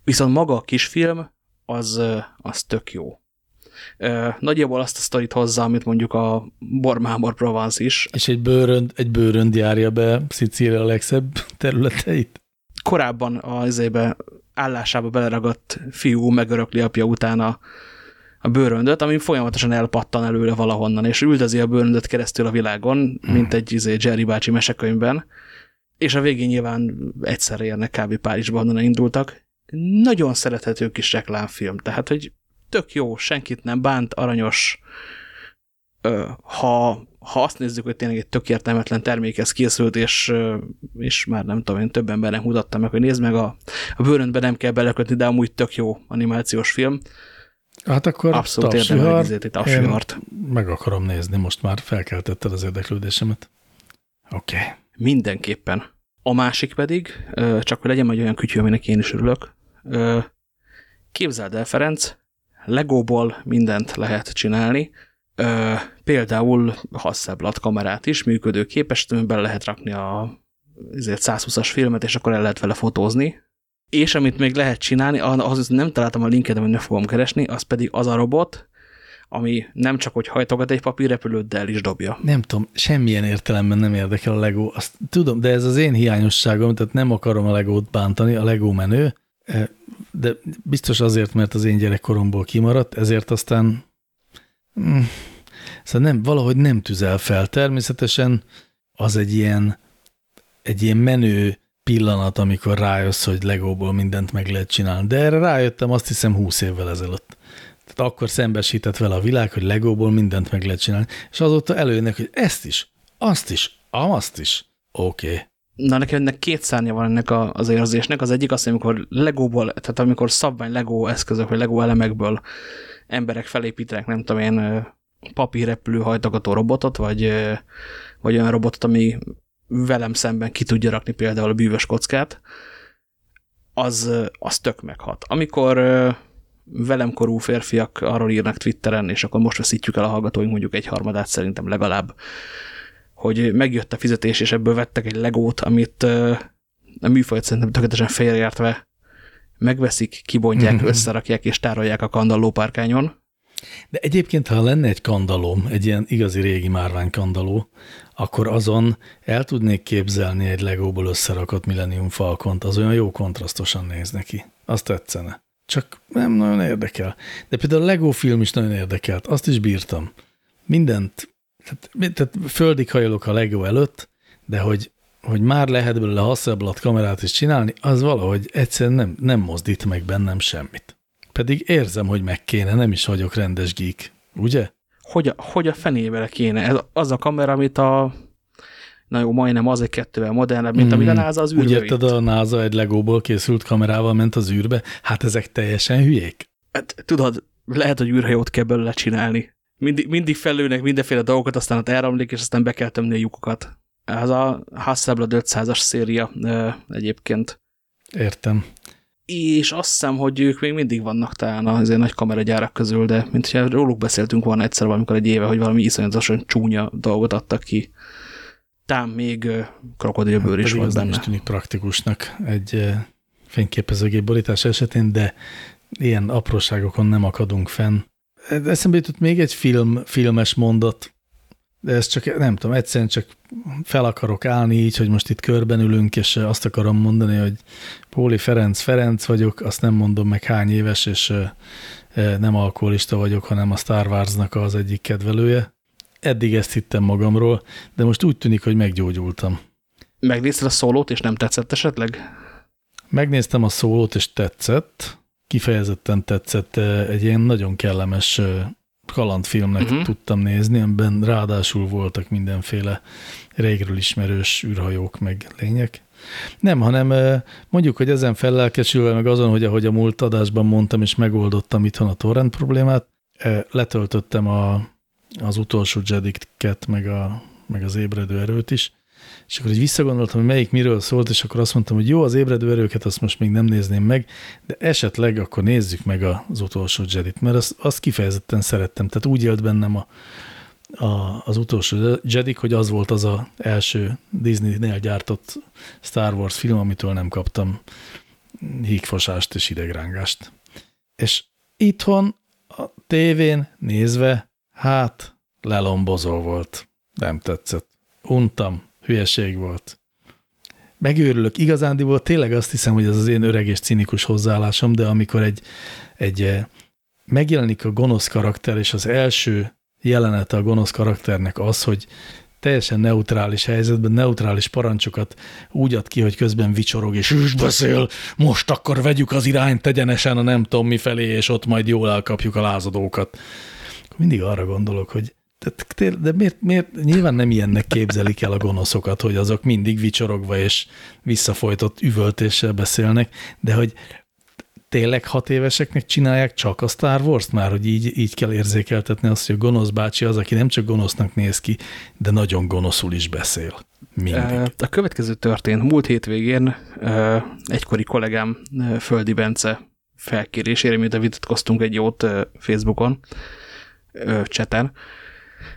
Viszont maga a kisfilm, az, az tök jó. Nagyjából azt a sztorit hozza, amit mondjuk a Bormámor Provence is. És egy bőrönd, egy bőrönd járja be Szicília legszebb területeit? Korábban az ébe állásába beleragadt fiú megörökli apja után a a bőröndöt, ami folyamatosan elpattan előle valahonnan, és üldözi a bőröndöt keresztül a világon, hmm. mint egy izé, Jerry bácsi mesekönyvben, és a végén nyilván egyszerre érnek kb. Párizsba, onnan indultak. Nagyon szerethető kis reklámfilm, tehát, hogy tök jó, senkit nem bánt, aranyos. Ha, ha azt nézzük, hogy tényleg egy tök értelmetlen termékhez készült, és, és már nem tudom, én több embernek mutattam meg, hogy nézd meg, a, a bőröndbe nem kell belekötni, de amúgy tök jó animációs film, Hát akkor Abszolút érdemel egy meg akarom nézni, most már felkeltetted az érdeklődésemet. Oké. Okay. Mindenképpen. A másik pedig, csak hogy legyen egy olyan kütyű, aminek én is örülök, képzeld el, Ferenc, Legóból mindent lehet csinálni, például Hasselblad kamerát is működőképes, bele lehet rakni a 120-as filmet, és akkor el lehet vele fotózni. És amit még lehet csinálni, az nem találtam a linket, amit meg fogom keresni, az pedig az a robot, ami nem csak, hogy hajtogat egy papírrepülőt, de el is dobja. Nem tudom, semmilyen értelemben nem érdekel a Lego. Azt tudom, de ez az én hiányosságom, tehát nem akarom a Legót bántani, a Lego menő, e, de biztos azért, mert az én gyerekkoromból kimaradt, ezért aztán mm, szóval nem, valahogy nem tüzel fel. Természetesen az egy ilyen, egy ilyen menő pillanat, amikor rájössz, hogy Legóból mindent meg lehet csinálni. De erre rájöttem azt hiszem 20 évvel ezelőtt. Tehát akkor szembesített vele a világ, hogy Legóból mindent meg lehet csinálni, és azóta előjönnek, hogy ezt is, azt is, azt is. Oké. Okay. Na, nekem ennek két szárnya van ennek a, az érzésnek. Az egyik az, amikor Legóból, tehát amikor szabvány Lego eszközök, vagy Lego elemekből emberek felépítenek, nem tudom én, papírrepülő hajtogató robotot, vagy, vagy olyan robotot, ami velem szemben ki tudja rakni például a bűvös kockát, az, az tök meghat. Amikor velem korú férfiak arról írnak Twitteren, és akkor most veszítjük el a hallgatóink mondjuk egy harmadát szerintem legalább, hogy megjött a fizetés, és ebből vettek egy legót, amit a műfajt szerintem tökéletesen félreértve megveszik, kibontják, összerakják és tárolják a kandallópárkányon. De egyébként, ha lenne egy kandalóm, egy ilyen igazi régi márvány kandaló, akkor azon el tudnék képzelni egy legóból összerakott Millennium Falcont, az olyan jó kontrasztosan néz neki. Azt tetszene csak nem nagyon érdekel. De például a Lego film is nagyon érdekelt, azt is bírtam. Mindent, tehát, tehát földig hajolok a Lego előtt, de hogy, hogy már lehet belőle Hasselblad kamerát is csinálni, az valahogy egyszerűen nem, nem mozdít meg bennem semmit. Pedig érzem, hogy meg kéne, nem is vagyok rendes geek, ugye? Hogy a, hogy a fenébe kéne? Ez az a kamera, amit a na jó, majdnem az egy kettővel modernebb, mint mm. amit a hmm. NASA az űrbe Úgy érted, a NASA egy legóból készült kamerával ment az űrbe? Hát ezek teljesen hülyék. Hát tudod, lehet, hogy űrhajót kell belőle csinálni. Mindig, mindig felülnek mindenféle dolgokat, aztán ott elromlik, és aztán be kell tömni a lyukokat. Ez a Hasselblad 500-as széria egyébként. Értem. És azt hiszem, hogy ők még mindig vannak talán az nagy kameragyárak közül, de mint hogyha róluk beszéltünk volna egyszer valamikor egy éve, hogy valami iszonyatosan csúnya dolgot adtak ki tám még krokodilbőr hát, is volt benne. Nem is tűnik praktikusnak egy fényképezőgép borítás esetén, de ilyen apróságokon nem akadunk fenn. Eszembe jutott még egy film, filmes mondat, de ez csak, nem tudom, egyszerűen csak fel akarok állni így, hogy most itt körben ülünk, és azt akarom mondani, hogy Póli Ferenc Ferenc vagyok, azt nem mondom meg hány éves, és nem alkoholista vagyok, hanem a Star Wars-nak az egyik kedvelője eddig ezt hittem magamról, de most úgy tűnik, hogy meggyógyultam. Megnézted a szólót, és nem tetszett esetleg? Megnéztem a szólót, és tetszett. Kifejezetten tetszett. Egy ilyen nagyon kellemes kalandfilmnek uh mhm. -huh. tudtam nézni, amiben ráadásul voltak mindenféle régről ismerős űrhajók meg lények. Nem, hanem mondjuk, hogy ezen fellelkesülve, meg azon, hogy ahogy a múlt adásban mondtam, és megoldottam itthon a torrent problémát, letöltöttem a az utolsó Jediket, meg, a, meg az ébredő erőt is, és akkor így visszagondoltam, hogy melyik miről szólt, és akkor azt mondtam, hogy jó, az ébredő erőket azt most még nem nézném meg, de esetleg akkor nézzük meg az utolsó Jedit, mert azt, azt kifejezetten szerettem. Tehát úgy élt bennem a, a, az utolsó Jedik, hogy az volt az a első Disney-nél gyártott Star Wars film, amitől nem kaptam hígfosást és idegrángást. És itthon a tévén nézve Hát, lelombozó volt. Nem tetszett. Untam. Hülyeség volt. Megőrülök. Igazándiból tényleg azt hiszem, hogy ez az én öreg és cinikus hozzáállásom, de amikor egy, egy eh, megjelenik a gonosz karakter, és az első jelenete a gonosz karakternek az, hogy teljesen neutrális helyzetben, neutrális parancsokat úgy ad ki, hogy közben vicsorog és is beszél, most akkor vegyük az irányt tegyenesen a nem tudom mi felé, és ott majd jól elkapjuk a lázadókat mindig arra gondolok, hogy de miért, miért, nyilván nem ilyennek képzelik el a gonoszokat, hogy azok mindig vicsorogva és visszafolytott üvöltéssel beszélnek, de hogy tényleg hat éveseknek csinálják csak a Star Wars-t már, hogy így, így kell érzékeltetni azt, hogy a gonosz bácsi az, aki nem csak gonosznak néz ki, de nagyon gonoszul is beszél. Mindig. A következő történt. Múlt hétvégén egykori kollégám Földi Bence felkérésére, miután vitatkoztunk egy jót Facebookon, cseten.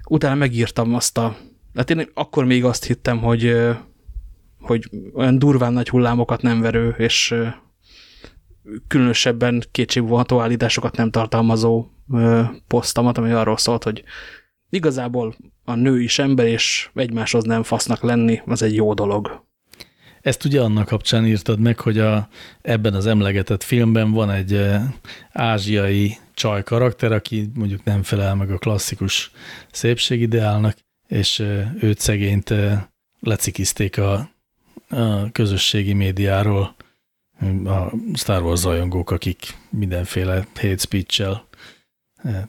Utána megírtam azt a... Hát én akkor még azt hittem, hogy, hogy olyan durván nagy hullámokat nem verő, és különösebben kétségvonható állításokat nem tartalmazó posztamat, ami arról szólt, hogy igazából a nő is ember, és egymáshoz nem fasznak lenni, az egy jó dolog. Ezt ugye annak kapcsán írtad meg, hogy a, ebben az emlegetett filmben van egy ázsiai csaj karakter, aki mondjuk nem felel meg a klasszikus szépségideálnak, és őt szegényt lecikizték a, a közösségi médiáról a Star Wars zajongók, akik mindenféle hate speech-el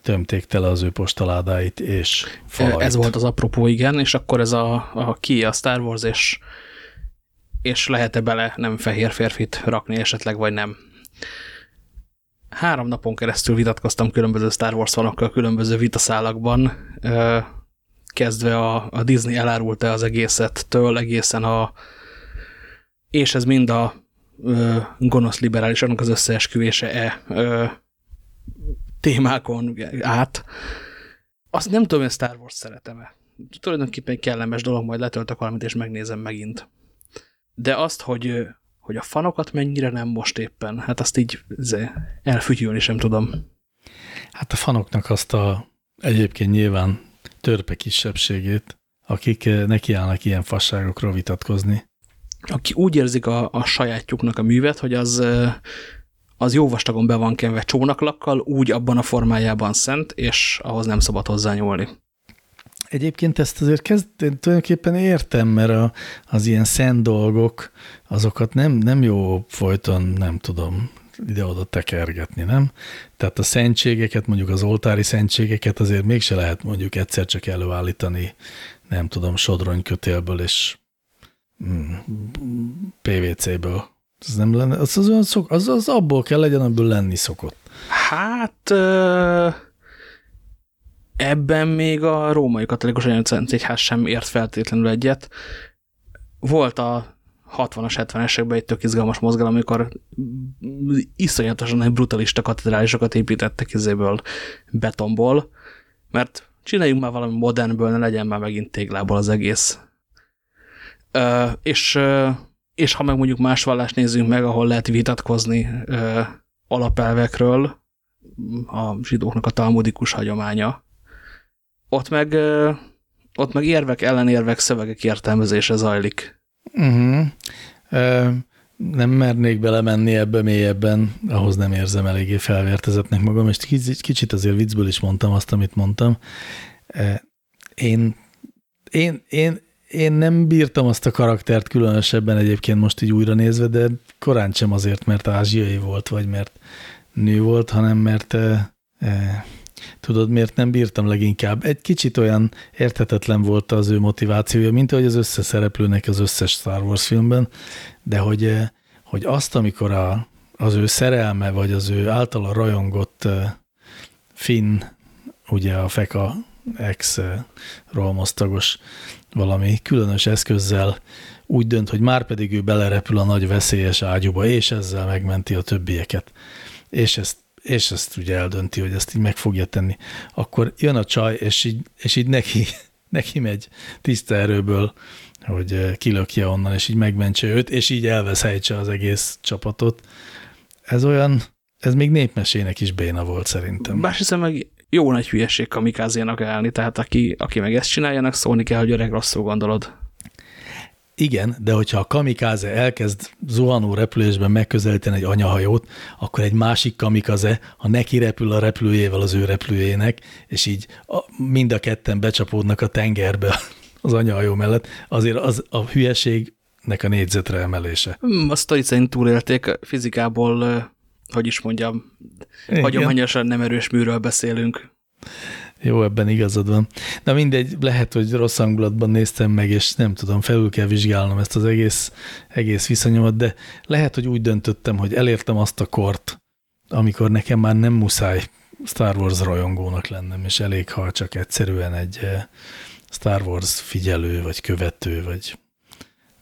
tömték tele az ő postaládáit és falait. Ez volt az apropó, igen, és akkor ez a, a ki a Star Wars, és, és lehet-e bele nem fehér férfit rakni esetleg, vagy nem. Három napon keresztül vitatkoztam különböző Star Wars fanokkal, különböző vitaszálakban, kezdve a, a Disney elárulta az egészet től egészen a és ez mind a ö, gonosz liberálisoknak az összeesküvése-e témákon át. Azt nem tudom, hogy Star Wars szeretem-e. Tulajdonképpen kellemes dolog, majd letöltök valamit, és megnézem megint. De azt, hogy, hogy a fanokat mennyire nem most éppen, hát azt így elfütyülni sem tudom. Hát a fanoknak azt a egyébként nyilván törpe kisebbségét, akik nekiállnak ilyen fasságokról vitatkozni. Aki úgy érzik a, a sajátjuknak a művet, hogy az az jó vastagon be van kenve csónaklakkal, úgy abban a formájában szent, és ahhoz nem szabad hozzányúlni. Egyébként ezt azért kezd, tulajdonképpen értem, mert a, az ilyen szent dolgok, azokat nem, nem jó folyton, nem tudom, ide-oda tekergetni, nem? Tehát a szentségeket, mondjuk az oltári szentségeket azért mégse lehet mondjuk egyszer csak előállítani, nem tudom, sodronykötélből és mm, PVC-ből. Az nem lenne, az, az, az, az, az abból kell legyen, abból lenni szokott. Hát ebben még a római katolikus egyház sem ért feltétlenül egyet. Volt a 60-as, 70-esekben egy tök izgalmas mozgalom, amikor iszonyatosan egy brutalista katedrálisokat építettek izéből, betonból, mert csináljunk már valami modernből, ne legyen már megint téglából az egész. Ö, és és ha meg mondjuk más vallást nézzünk meg, ahol lehet vitatkozni ö, alapelvekről, a zsidóknak a talmudikus hagyománya, ott meg, ott meg érvek, ellenérvek, szövegek értelmezése zajlik. Uh -huh. ö, nem mernék belemenni ebbe mélyebben, ahhoz nem érzem eléggé felvértezetnek magam, és kicsit azért viccből is mondtam azt, amit mondtam. Én, én, én én nem bírtam azt a karaktert különösebben egyébként most így újra nézve, de korán sem azért, mert ázsiai volt, vagy mert nő volt, hanem mert tudod, miért nem bírtam leginkább. Egy kicsit olyan érthetetlen volt az ő motivációja, mint ahogy az összes szereplőnek az összes Star Wars filmben, de hogy, e, hogy azt, amikor a, az ő szerelme, vagy az ő általa rajongott e, Finn, ugye a Feka ex-rolmosztagos valami különös eszközzel úgy dönt, hogy már pedig ő belerepül a nagy veszélyes ágyúba, és ezzel megmenti a többieket. És ezt, és ezt ugye eldönti, hogy ezt így meg fogja tenni. Akkor jön a csaj, és így, és így neki, neki megy tiszta erőből, hogy kilökje onnan, és így megmentse őt, és így elveszhelytse az egész csapatot. Ez olyan, ez még népmesének is béna volt szerintem. Hiszem meg jó nagy hülyeség kamikázénak állni, tehát aki, aki meg ezt csinálja, szólni kell, hogy öreg rosszul gondolod. Igen, de hogyha a kamikáze elkezd zuhanó repülésben megközelíteni egy anyahajót, akkor egy másik kamikaze, ha neki repül a repülőjével az ő repülőjének, és így a, mind a ketten becsapódnak a tengerbe az anyahajó mellett, azért az a hülyeségnek a négyzetre emelése. Hmm, a sztori szerint túlélték fizikából hogy is mondjam, Igen. hagyományosan nem erős műről beszélünk. Jó, ebben igazad van. Na mindegy, lehet, hogy rossz hangulatban néztem meg, és nem tudom, felül kell vizsgálnom ezt az egész, egész viszonyomat, de lehet, hogy úgy döntöttem, hogy elértem azt a kort, amikor nekem már nem muszáj Star Wars rajongónak lennem, és elég, ha csak egyszerűen egy eh, Star Wars figyelő, vagy követő, vagy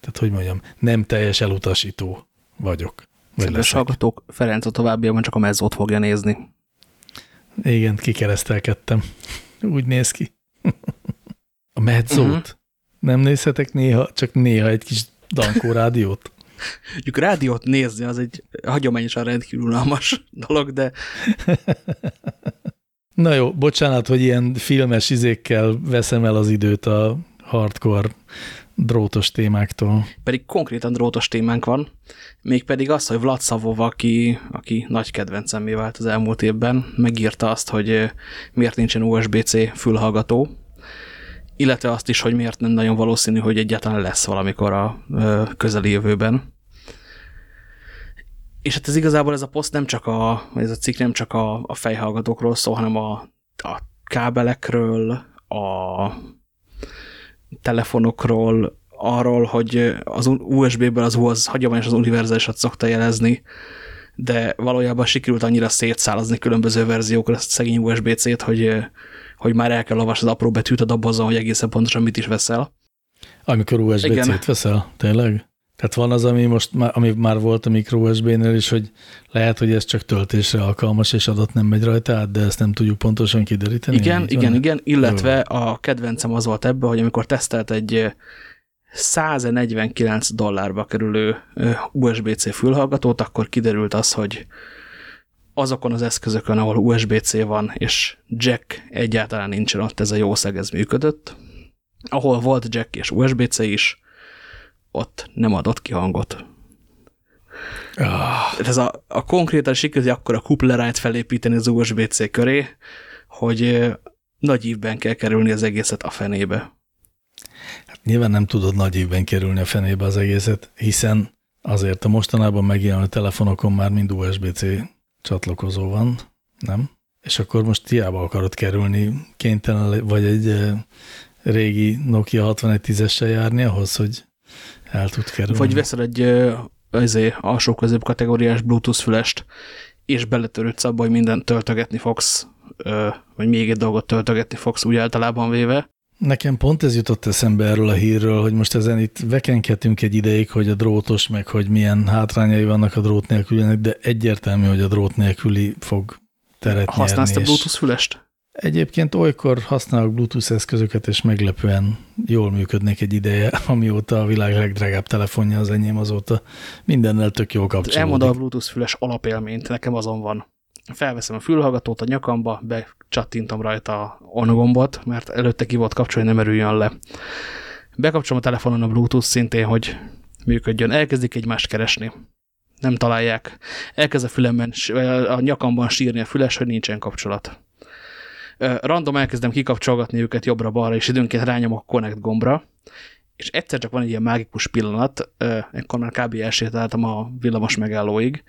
tehát, hogy mondjam, nem teljes elutasító vagyok. Kedves hallgatók, Ferenc a továbbiakban csak a mezzót fogja nézni. Igen, kikeresztelkedtem. Úgy néz ki. a mezzót? Uh mhm. Nem nézhetek néha, csak néha egy kis Dankó rádiót? Mondjuk rádiót nézni, az egy hagyományosan rendkívül unalmas dolog, de... Na jó, bocsánat, hogy ilyen filmes izékkel veszem el az időt a hardcore drótos témáktól. Pedig konkrétan drótos témánk van, mégpedig az, hogy Vlad Szavov, aki, aki nagy kedvencemmé vált az elmúlt évben, megírta azt, hogy miért nincsen USB-C fülhallgató, illetve azt is, hogy miért nem nagyon valószínű, hogy egyáltalán lesz valamikor a közeli jövőben. És hát ez igazából ez a poszt nem csak a, ez a cikk nem csak a, a fejhallgatókról szól, hanem a, a kábelekről, a telefonokról, arról, hogy az USB-ből az az hagyományos az univerzálisat szokta jelezni, de valójában sikerült annyira szétszálazni különböző verziókra ezt szegény USB-C-t, hogy, hogy már el kell olvasni az apró betűt a dobozon, hogy egészen pontosan mit is veszel. Amikor USB-C-t veszel, tényleg? Tehát van az, ami most már, ami már volt a micro USB-nél is, hogy lehet, hogy ez csak töltésre alkalmas, és adat nem megy rajta át, de ezt nem tudjuk pontosan kideríteni. Igen, igen, van? igen, illetve Jó. a kedvencem az volt ebben, hogy amikor tesztelt egy 149 dollárba kerülő USB-C fülhallgatót, akkor kiderült az, hogy azokon az eszközökön, ahol USB-C van, és jack egyáltalán nincsen ott, ez a jó szeg, ez működött. Ahol volt jack és USB-C is, ott nem adott ki hangot. Oh. Ez a, a konkrétan sikerült akkor a kuplerájt felépíteni az USB-C köré, hogy nagy ívben kell kerülni az egészet a fenébe. Hát nyilván nem tudod nagy évben kerülni a fenébe az egészet, hiszen azért a mostanában megjelenő telefonokon már mind USB-C csatlakozó van, nem? És akkor most hiába akarod kerülni, kénytelen vagy egy régi Nokia 6110-essel járni ahhoz, hogy el tud kerülni. Vagy veszel egy ezé, alsó közép kategóriás Bluetooth fülest, és beletörődsz abba, hogy mindent töltögetni fogsz, vagy még egy dolgot töltögetni fogsz úgy általában véve. Nekem pont ez jutott eszembe erről a hírről, hogy most ezen itt vekenkedtünk egy ideig, hogy a drótos, meg hogy milyen hátrányai vannak a drót nélkülinek, de egyértelmű, hogy a drót nélküli fog teret Használsz nyerni. a Bluetooth fülest? Egyébként olykor használok Bluetooth eszközöket, és meglepően jól működnek egy ideje, amióta a világ legdrágább telefonja az enyém azóta mindennel tök jól kapcsolódik. Elmondom a Bluetooth füles alapélményt, nekem azon van. Felveszem a fülhallgatót a nyakamba, becsattintom rajta a on gombot, mert előtte ki volt kapcsolni, nem erüljön le. Bekapcsolom a telefonon a Bluetooth szintén, hogy működjön. Elkezdik egymást keresni. Nem találják. Elkezd a fülemben, a nyakamban sírni a füles, hogy nincsen kapcsolat random elkezdem kikapcsolgatni őket jobbra-balra, és időnként rányom a connect gombra, és egyszer csak van egy ilyen mágikus pillanat, ekkor már kb. elsétáltam a villamos megállóig,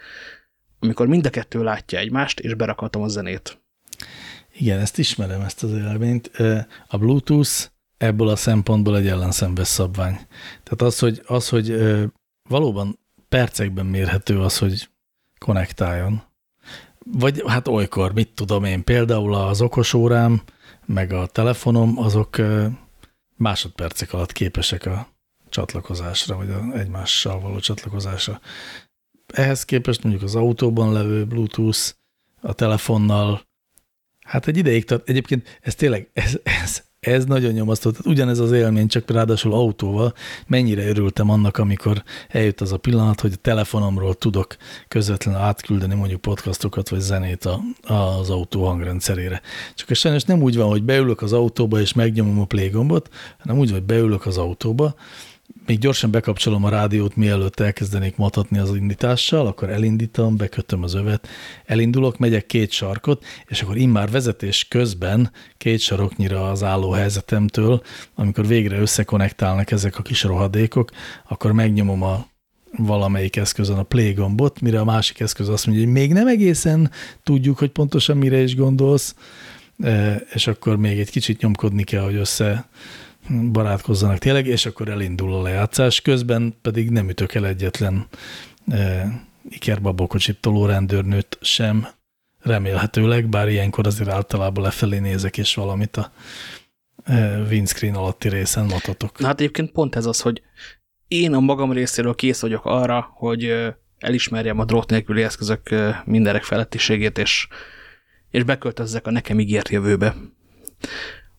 amikor mind a kettő látja egymást, és berakatom a zenét. Igen, ezt ismerem, ezt az élményt. A Bluetooth ebből a szempontból egy ellenszembes szabvány. Tehát az, hogy, az, hogy valóban percekben mérhető az, hogy konnektáljon. Vagy hát olykor, mit tudom én, például az okosórám, meg a telefonom, azok másodpercek alatt képesek a csatlakozásra, vagy a egymással való csatlakozásra. Ehhez képest mondjuk az autóban levő Bluetooth a telefonnal, hát egy ideig, tehát egyébként ez tényleg, ez, ez, ez nagyon nyomasztott. Ugyanez az élmény, csak ráadásul autóval. Mennyire örültem annak, amikor eljött az a pillanat, hogy a telefonomról tudok közvetlenül átküldeni mondjuk podcastokat vagy zenét a, az autó hangrendszerére. Csak ez sajnos nem úgy van, hogy beülök az autóba és megnyomom a play gombot, hanem úgy, hogy beülök az autóba, még gyorsan bekapcsolom a rádiót, mielőtt elkezdenék matatni az indítással, akkor elindítom, bekötöm az övet, elindulok, megyek két sarkot, és akkor immár vezetés közben két saroknyira az álló helyzetemtől, amikor végre összekonektálnak ezek a kis rohadékok, akkor megnyomom a valamelyik eszközön a play gombot, mire a másik eszköz azt mondja, hogy még nem egészen tudjuk, hogy pontosan mire is gondolsz, e, és akkor még egy kicsit nyomkodni kell, hogy össze barátkozzanak tényleg, és akkor elindul a lejátszás, közben pedig nem ütök el egyetlen e, ikerbabokocsit toló rendőrnőt sem remélhetőleg, bár ilyenkor azért általában lefelé nézek, és valamit a windscreen alatti részen matatok. Na hát egyébként pont ez az, hogy én a magam részéről kész vagyok arra, hogy elismerjem a drót nélküli eszközök mindenek felettiségét, és, és beköltözzek a nekem ígért jövőbe.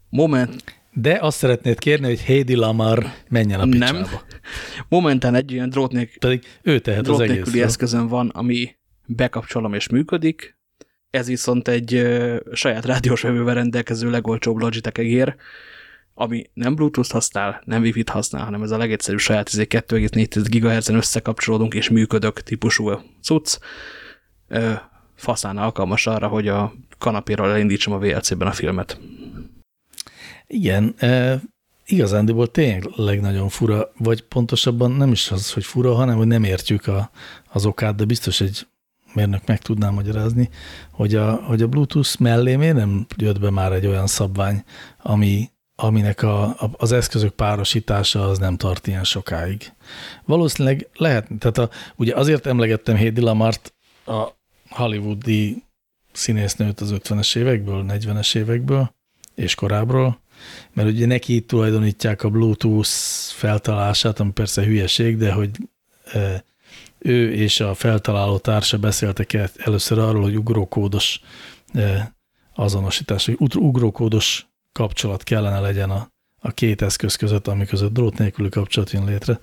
Moment. De azt szeretnéd kérni, hogy Heidi Lamar menjen a picsába. Nem. Momentán egy olyan drót, nélkül, Pedig ő tehet drót az nélküli eszközön van, ami bekapcsolom és működik. Ez viszont egy ö, saját rádiós vevővel rendelkező legolcsóbb Logitech egér, ami nem Bluetooth használ, nem Wi-Fi-t használ, hanem ez a legegyszerűbb saját 2,4 GHz-en összekapcsolódunk és működök típusú cucc. Faszán alkalmas arra, hogy a kanapéról elindítsam a VLC-ben a filmet. Igen, e, igazándiból tényleg nagyon fura, vagy pontosabban nem is az, hogy fura, hanem hogy nem értjük a, az okát, de biztos egy mérnök meg tudná magyarázni, hogy a, hogy a Bluetooth mellé miért nem jött be már egy olyan szabvány, ami aminek a, a, az eszközök párosítása az nem tart ilyen sokáig. Valószínűleg lehet, tehát a, ugye azért emlegettem Hédi Lamart, a hollywoodi színésznőt az 50-es évekből, 40-es évekből és korábbról, mert ugye neki tulajdonítják a Bluetooth feltalálását, ami persze hülyeség, de hogy ő és a feltaláló társa beszéltek először arról, hogy ugrókódos azonosítás, hogy ugrókódos kapcsolat kellene legyen a, a két eszköz között, ami között drót nélküli kapcsolat jön létre.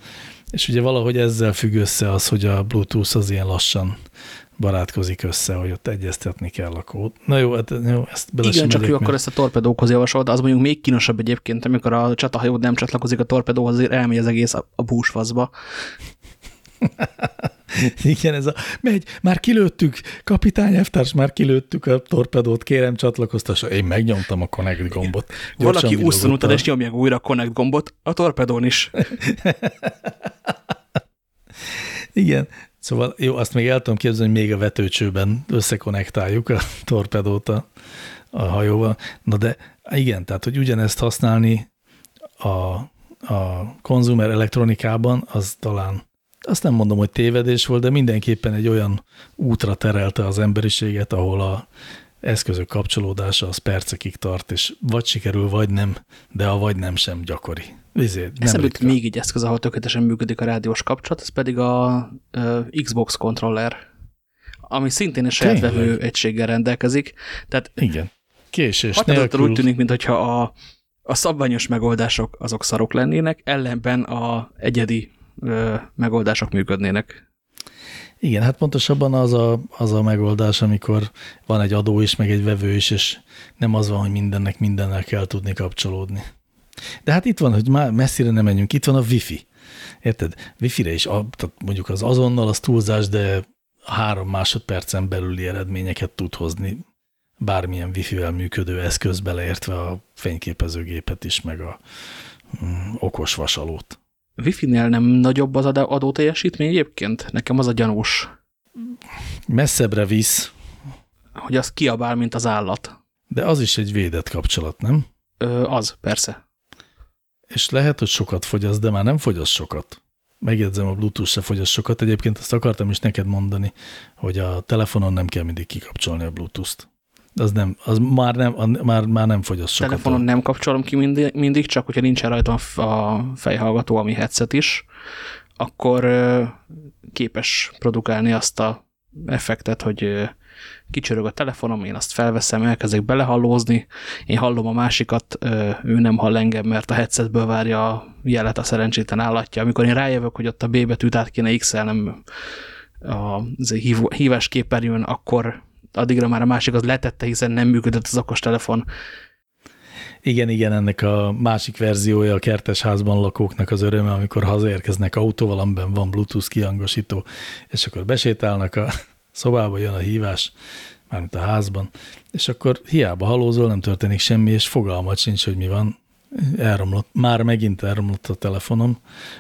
És ugye valahogy ezzel függ össze az, hogy a Bluetooth az ilyen lassan barátkozik össze, hogy ott egyeztetni kell a kód. Na jó, hát, jó ezt bele Igen, csak ő akkor ezt a torpedókhoz javasolt, az mondjuk még kínosabb egyébként, amikor a csatahajó nem csatlakozik a torpedóhoz, azért elmegy az egész a, a búsfaszba. Igen, ez a, megy, már kilőttük, kapitány Eftárs, már kilőttük a torpedót, kérem csatlakoztassa. Én megnyomtam a connect gombot. Gyorsan Valaki úszon után, és nyomják újra a connect gombot, a torpedón is. Igen, szóval jó, azt még el tudom képzelni, hogy még a vetőcsőben összekonnektáljuk a torpedót a, a hajóval. Na de igen, tehát, hogy ugyanezt használni a, a konzumer elektronikában, az talán azt nem mondom, hogy tévedés volt, de mindenképpen egy olyan útra terelte az emberiséget, ahol a eszközök kapcsolódása az percekig tart, és vagy sikerül, vagy nem, de a vagy nem sem gyakori. Ezért nem még egy eszköz, ahol tökéletesen működik a rádiós kapcsolat, ez pedig a, a Xbox controller, ami szintén egy saját vevő egységgel rendelkezik. Tehát Igen. Késés nélkül. úgy tűnik, mintha a, a szabványos megoldások azok szarok lennének, ellenben a egyedi ö, megoldások működnének. Igen, hát pontosabban az a, az a megoldás, amikor van egy adó is, meg egy vevő is, és nem az van, hogy mindennek mindennel kell tudni kapcsolódni. De hát itt van, hogy már messzire nem menjünk, itt van a wifi. Érted? Wifi-re is, tehát mondjuk az azonnal az túlzás, de három másodpercen belüli eredményeket tud hozni bármilyen wifi-vel működő eszköz beleértve a fényképezőgépet is, meg a mm, okos vasalót. Wi-Fi-nél nem nagyobb az adó teljesítmény egyébként? Nekem az a gyanús. Messzebbre visz. Hogy az kiabál, mint az állat. De az is egy védett kapcsolat, nem? Ö, az, persze. És lehet, hogy sokat fogyaszt, de már nem fogyaszt sokat. Megjegyzem, a Bluetooth se fogyaszt sokat. Egyébként azt akartam is neked mondani, hogy a telefonon nem kell mindig kikapcsolni a Bluetooth-t az nem, az már nem, már, már nem fogyaszt sokat. Telefonon nem kapcsolom ki mindig, mindig, csak hogyha nincsen rajta a fejhallgató, ami headset is, akkor képes produkálni azt a effektet, hogy kicsörög a telefonom, én azt felveszem, elkezdek belehallózni, én hallom a másikat, ő nem hall engem, mert a headsetből várja a jelet a szerencsétlen állatja. Amikor én rájövök, hogy ott a B betűt át kéne X-elnem a hívás képernyőn, akkor addigra már a másik az letette, hiszen nem működött az okos telefon. Igen, igen, ennek a másik verziója a kertes házban lakóknak az öröme, amikor hazaérkeznek autóval, amiben van Bluetooth kihangosító, és akkor besétálnak a szobába, jön a hívás, mármint a házban, és akkor hiába halózol, nem történik semmi, és fogalmat sincs, hogy mi van. Elromlott, már megint elromlott a telefonom,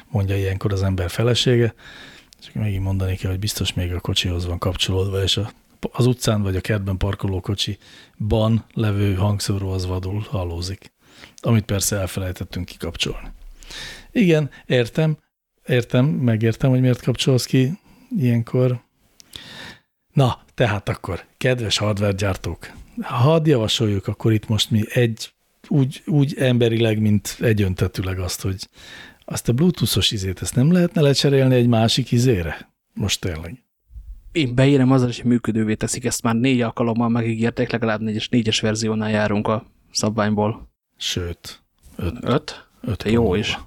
mondja ilyenkor az ember felesége, és megint mondani kell, hogy biztos még a kocsihoz van kapcsolódva, és a az utcán vagy a kertben parkoló kocsiban levő hangszóró az vadul hallózik, amit persze elfelejtettünk kikapcsolni. Igen, értem, értem, megértem, hogy miért kapcsolsz ki ilyenkor Na, tehát akkor, kedves hardware gyártók, hadd javasoljuk akkor itt most mi egy, úgy, úgy emberileg, mint egyöntetőleg azt, hogy azt a bluetoothos izét, ezt nem lehetne lecserélni egy másik izére? Most tényleg. Én beírem azzal, hogy működővé teszik, ezt már négy alkalommal megígérték, legalább négyes, négyes verziónál járunk a szabványból. Sőt, öt. Öt? öt Jó is.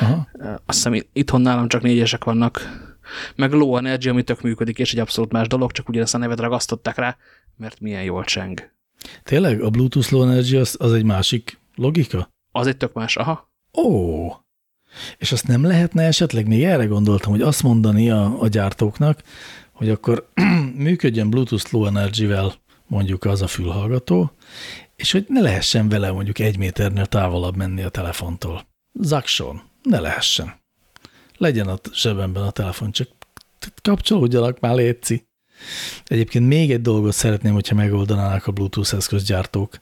Aha. Azt hiszem itthon nálam csak négyesek vannak. Meg Low Energy, ami tök működik, és egy abszolút más dolog, csak ugyanezt a nevet ragasztották rá, mert milyen jól cseng. Tényleg a Bluetooth Low Energy az, az egy másik logika? Az egy tök más, aha. Ó, és azt nem lehetne esetleg, még erre gondoltam, hogy azt mondani a, a gyártóknak, hogy akkor működjön Bluetooth Low Energy-vel mondjuk az a fülhallgató, és hogy ne lehessen vele mondjuk egy méternél távolabb menni a telefontól. Zakson, ne lehessen. Legyen a zsebemben a telefon, csak kapcsolódjanak már, létszi. Egyébként még egy dolgot szeretném, hogyha megoldanának a Bluetooth eszközgyártók.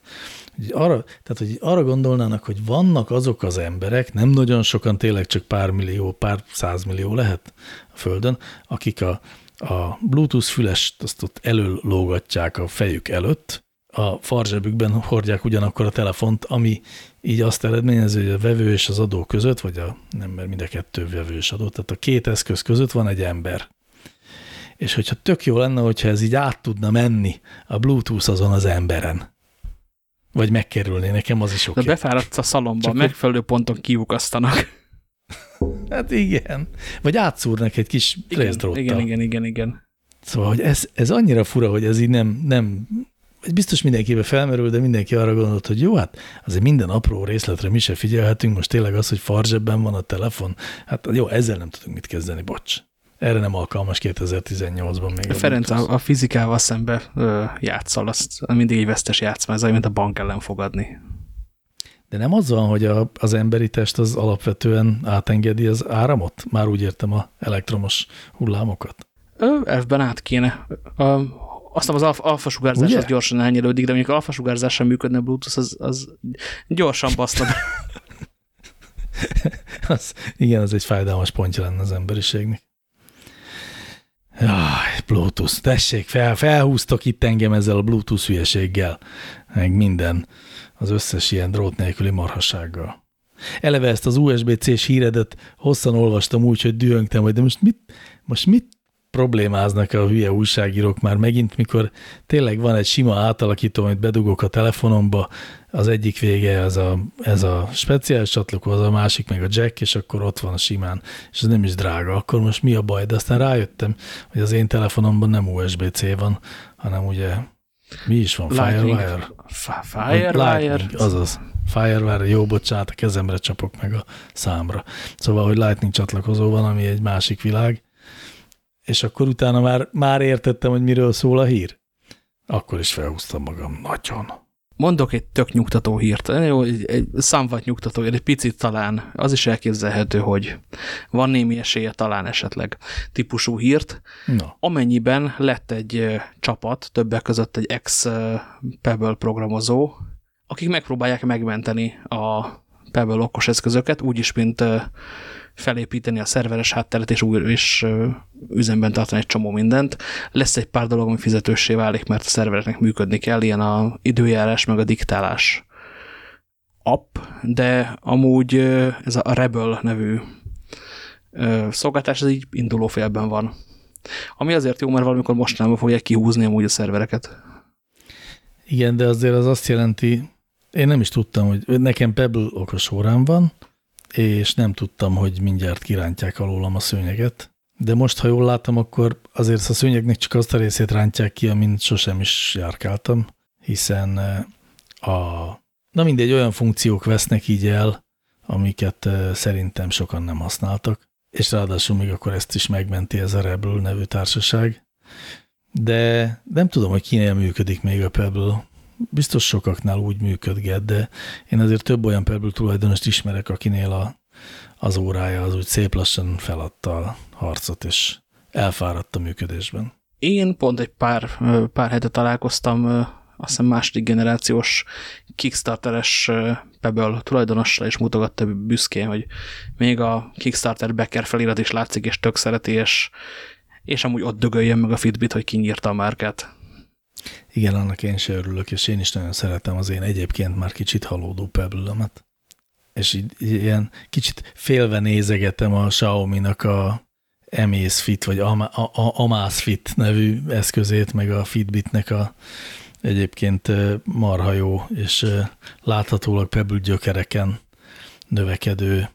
Hogy arra, tehát, hogy arra gondolnának, hogy vannak azok az emberek, nem nagyon sokan, tényleg csak pár millió, pár százmillió lehet a Földön, akik a, a Bluetooth fülest azt ott elől lógatják a fejük előtt, a farzsebükben hordják ugyanakkor a telefont, ami így azt eredményezi, hogy a vevő és az adó között, vagy a, nem, mert mind a kettő vevő és adó, tehát a két eszköz között van egy ember. És hogyha tök jó lenne, hogyha ez így át tudna menni a Bluetooth azon az emberen. Vagy megkerülni, nekem az is De oké. Okay. befáradsz a szalomba, Csak megfelelő ponton kiukasztanak. Hát igen. Vagy átszúrnak egy kis részdróttal. igen, igen, igen, igen. Szóval, hogy ez, ez annyira fura, hogy ez így nem, nem biztos mindenkibe felmerül, de mindenki arra gondolt, hogy jó, hát azért minden apró részletre mi se figyelhetünk, most tényleg az, hogy farzsebben van a telefon, hát jó, ezzel nem tudunk mit kezdeni, bocs. Erre nem alkalmas 2018-ban még. Ferenc, a, a fizikával szembe ö, játszol, azt mindig egy vesztes játszma, ez olyan, mint a bank ellen fogadni. De nem az van, hogy a, az emberi test az alapvetően átengedi az áramot? Már úgy értem a elektromos hullámokat. Ö, F-ben át kéne. Ö, aztán az alfa, alfa sugárzás Ugye? az gyorsan elnyelődik, de mondjuk alfa sugárzással működne a Bluetooth, az, az gyorsan basztad. Az, igen, az egy fájdalmas pontja lenne az emberiségnek. Jaj, Bluetooth, tessék, fel, felhúztok itt engem ezzel a Bluetooth hülyeséggel, meg minden, az összes ilyen drót nélküli marhasággal. Eleve ezt az USB-C-s híredet hosszan olvastam úgy, hogy dühöngtem, hogy de most mit, most mit problémáznak a hülye újságírók már megint, mikor tényleg van egy sima átalakító, amit bedugok a telefonomba, az egyik vége ez a, ez a speciális csatlókó, az a másik meg a jack, és akkor ott van a simán, és ez nem is drága. Akkor most mi a baj? De aztán rájöttem, hogy az én telefonomban nem USB-C van, hanem ugye mi is van? Lightning. Firewire? Firewire. Lightning, azaz. Firewire, jó, bocsánat, a kezemre csapok meg a számra. Szóval, hogy Lightning csatlakozó van, ami egy másik világ, és akkor utána már, már értettem, hogy miről szól a hír. Akkor is felhúztam magam. Nagyon. Mondok egy tök nyugtató hírt. Jó, egy, egy számvat nyugtató, egy picit talán. Az is elképzelhető, hogy van némi esélye talán esetleg típusú hírt, Na, amennyiben lett egy csapat, többek között egy ex-Pebble programozó, akik megpróbálják megmenteni a Pebble okos eszközöket, úgyis, mint felépíteni a szerveres hátteret, és, új, és üzemben tartani egy csomó mindent. Lesz egy pár dolog, ami fizetőssé válik, mert a szervereknek működni kell, ilyen a időjárás, meg a diktálás app, de amúgy ez a Rebel nevű szolgáltás, ez így induló félben van. Ami azért jó, mert valamikor mostanában fogják kihúzni amúgy a szervereket. igen, de azért az azt jelenti, én nem is tudtam, hogy nekem Pebble okos órám van, és nem tudtam, hogy mindjárt kirántják alólam a szőnyeget. De most, ha jól látom, akkor azért a szőnyegnek csak azt a részét rántják ki, amin sosem is járkáltam, hiszen eh, a, na mindegy, olyan funkciók vesznek így el, amiket eh, szerintem sokan nem használtak, és ráadásul még akkor ezt is megmenti ez a Rebel nevű társaság. De nem tudom, hogy kinél működik még a Pebble. Biztos sokaknál úgy működget, de én azért több olyan Pebble tulajdonost ismerek, akinél a, az órája az úgy szép lassan feladta a harcot, és elfáradt a működésben. Én pont egy pár, pár hete találkoztam, azt hiszem második generációs Kickstarteres Pebble tulajdonossal, és mutogatta büszkén, hogy még a Kickstarter Becker felirat is látszik, és tök szereti, és és amúgy ott dögöljön meg a Fitbit, hogy kinyírta a márkát. Igen, annak én se örülök, és én is nagyon szeretem az én egyébként már kicsit halódó pebble És így, ilyen kicsit félve nézegetem a Xiaomi-nak a Fit, vagy Fit nevű eszközét, meg a Fitbitnek a egyébként marha jó, és láthatólag Pebble gyökereken növekedő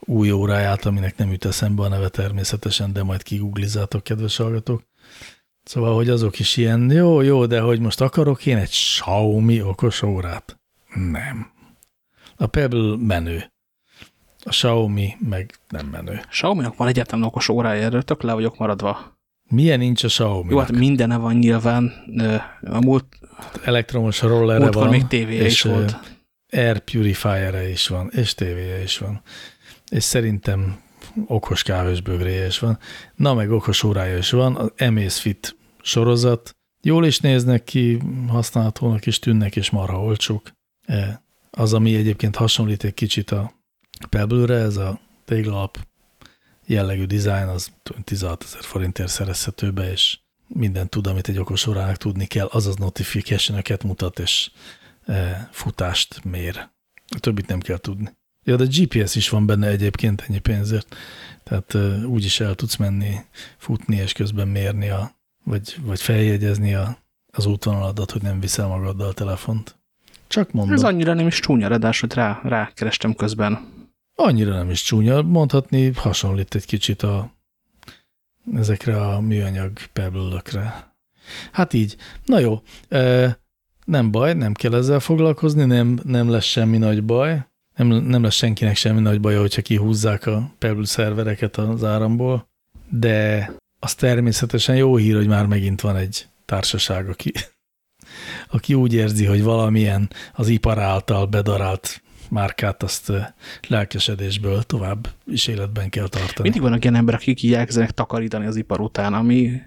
új óráját, aminek nem jut eszembe a neve természetesen, de majd kiguglizzátok, kedves hallgatók. Szóval, hogy azok is ilyen, jó, jó, de hogy most akarok én egy Xiaomi okos órát? Nem. A Pebble menő. A Xiaomi meg nem menő. Xiaomi-nak van egyáltalán okos órája, erről tök le vagyok maradva. Milyen nincs a xiaomi Jó, hát mindene van nyilván. A múlt, Elektromos rollerre van. még tévéje is volt. Air purifier is van, és tévéje is van. És szerintem okos kávésbögréje is van. Na, meg okos órája is van. Az Amazfit sorozat. Jól is néznek ki, használhatónak is tűnnek, és marha olcsók. E, az, ami egyébként hasonlít egy kicsit a Pebble-re, ez a téglalap jellegű dizájn, az 16 ezer forintért szerezhető be, és minden tud, amit egy okos órának tudni kell, azaz notification mutat, és e, futást mér. A többit nem kell tudni. Ja, de GPS is van benne egyébként ennyi pénzért. Tehát úgy is el tudsz menni, futni, és közben mérni, a, vagy, vagy feljegyezni a, az útvonaladat, hogy nem viszel magaddal a telefont. Csak mondom. Ez annyira nem is csúnya, ráadásul rá, rákerestem közben. Annyira nem is csúnya, mondhatni hasonlít egy kicsit a, ezekre a műanyag pebble Hát így. Na jó, nem baj, nem kell ezzel foglalkozni, nem, nem lesz semmi nagy baj. Nem, nem lesz senkinek semmi nagy baja, hogyha kihúzzák a Pebble szervereket az áramból, de az természetesen jó hír, hogy már megint van egy társaság, aki, aki úgy érzi, hogy valamilyen az ipar által bedarált márkát azt lelkesedésből tovább is életben kell tartani. Mindig vannak ilyen emberek, akik így elkezdenek takarítani az ipar után, ami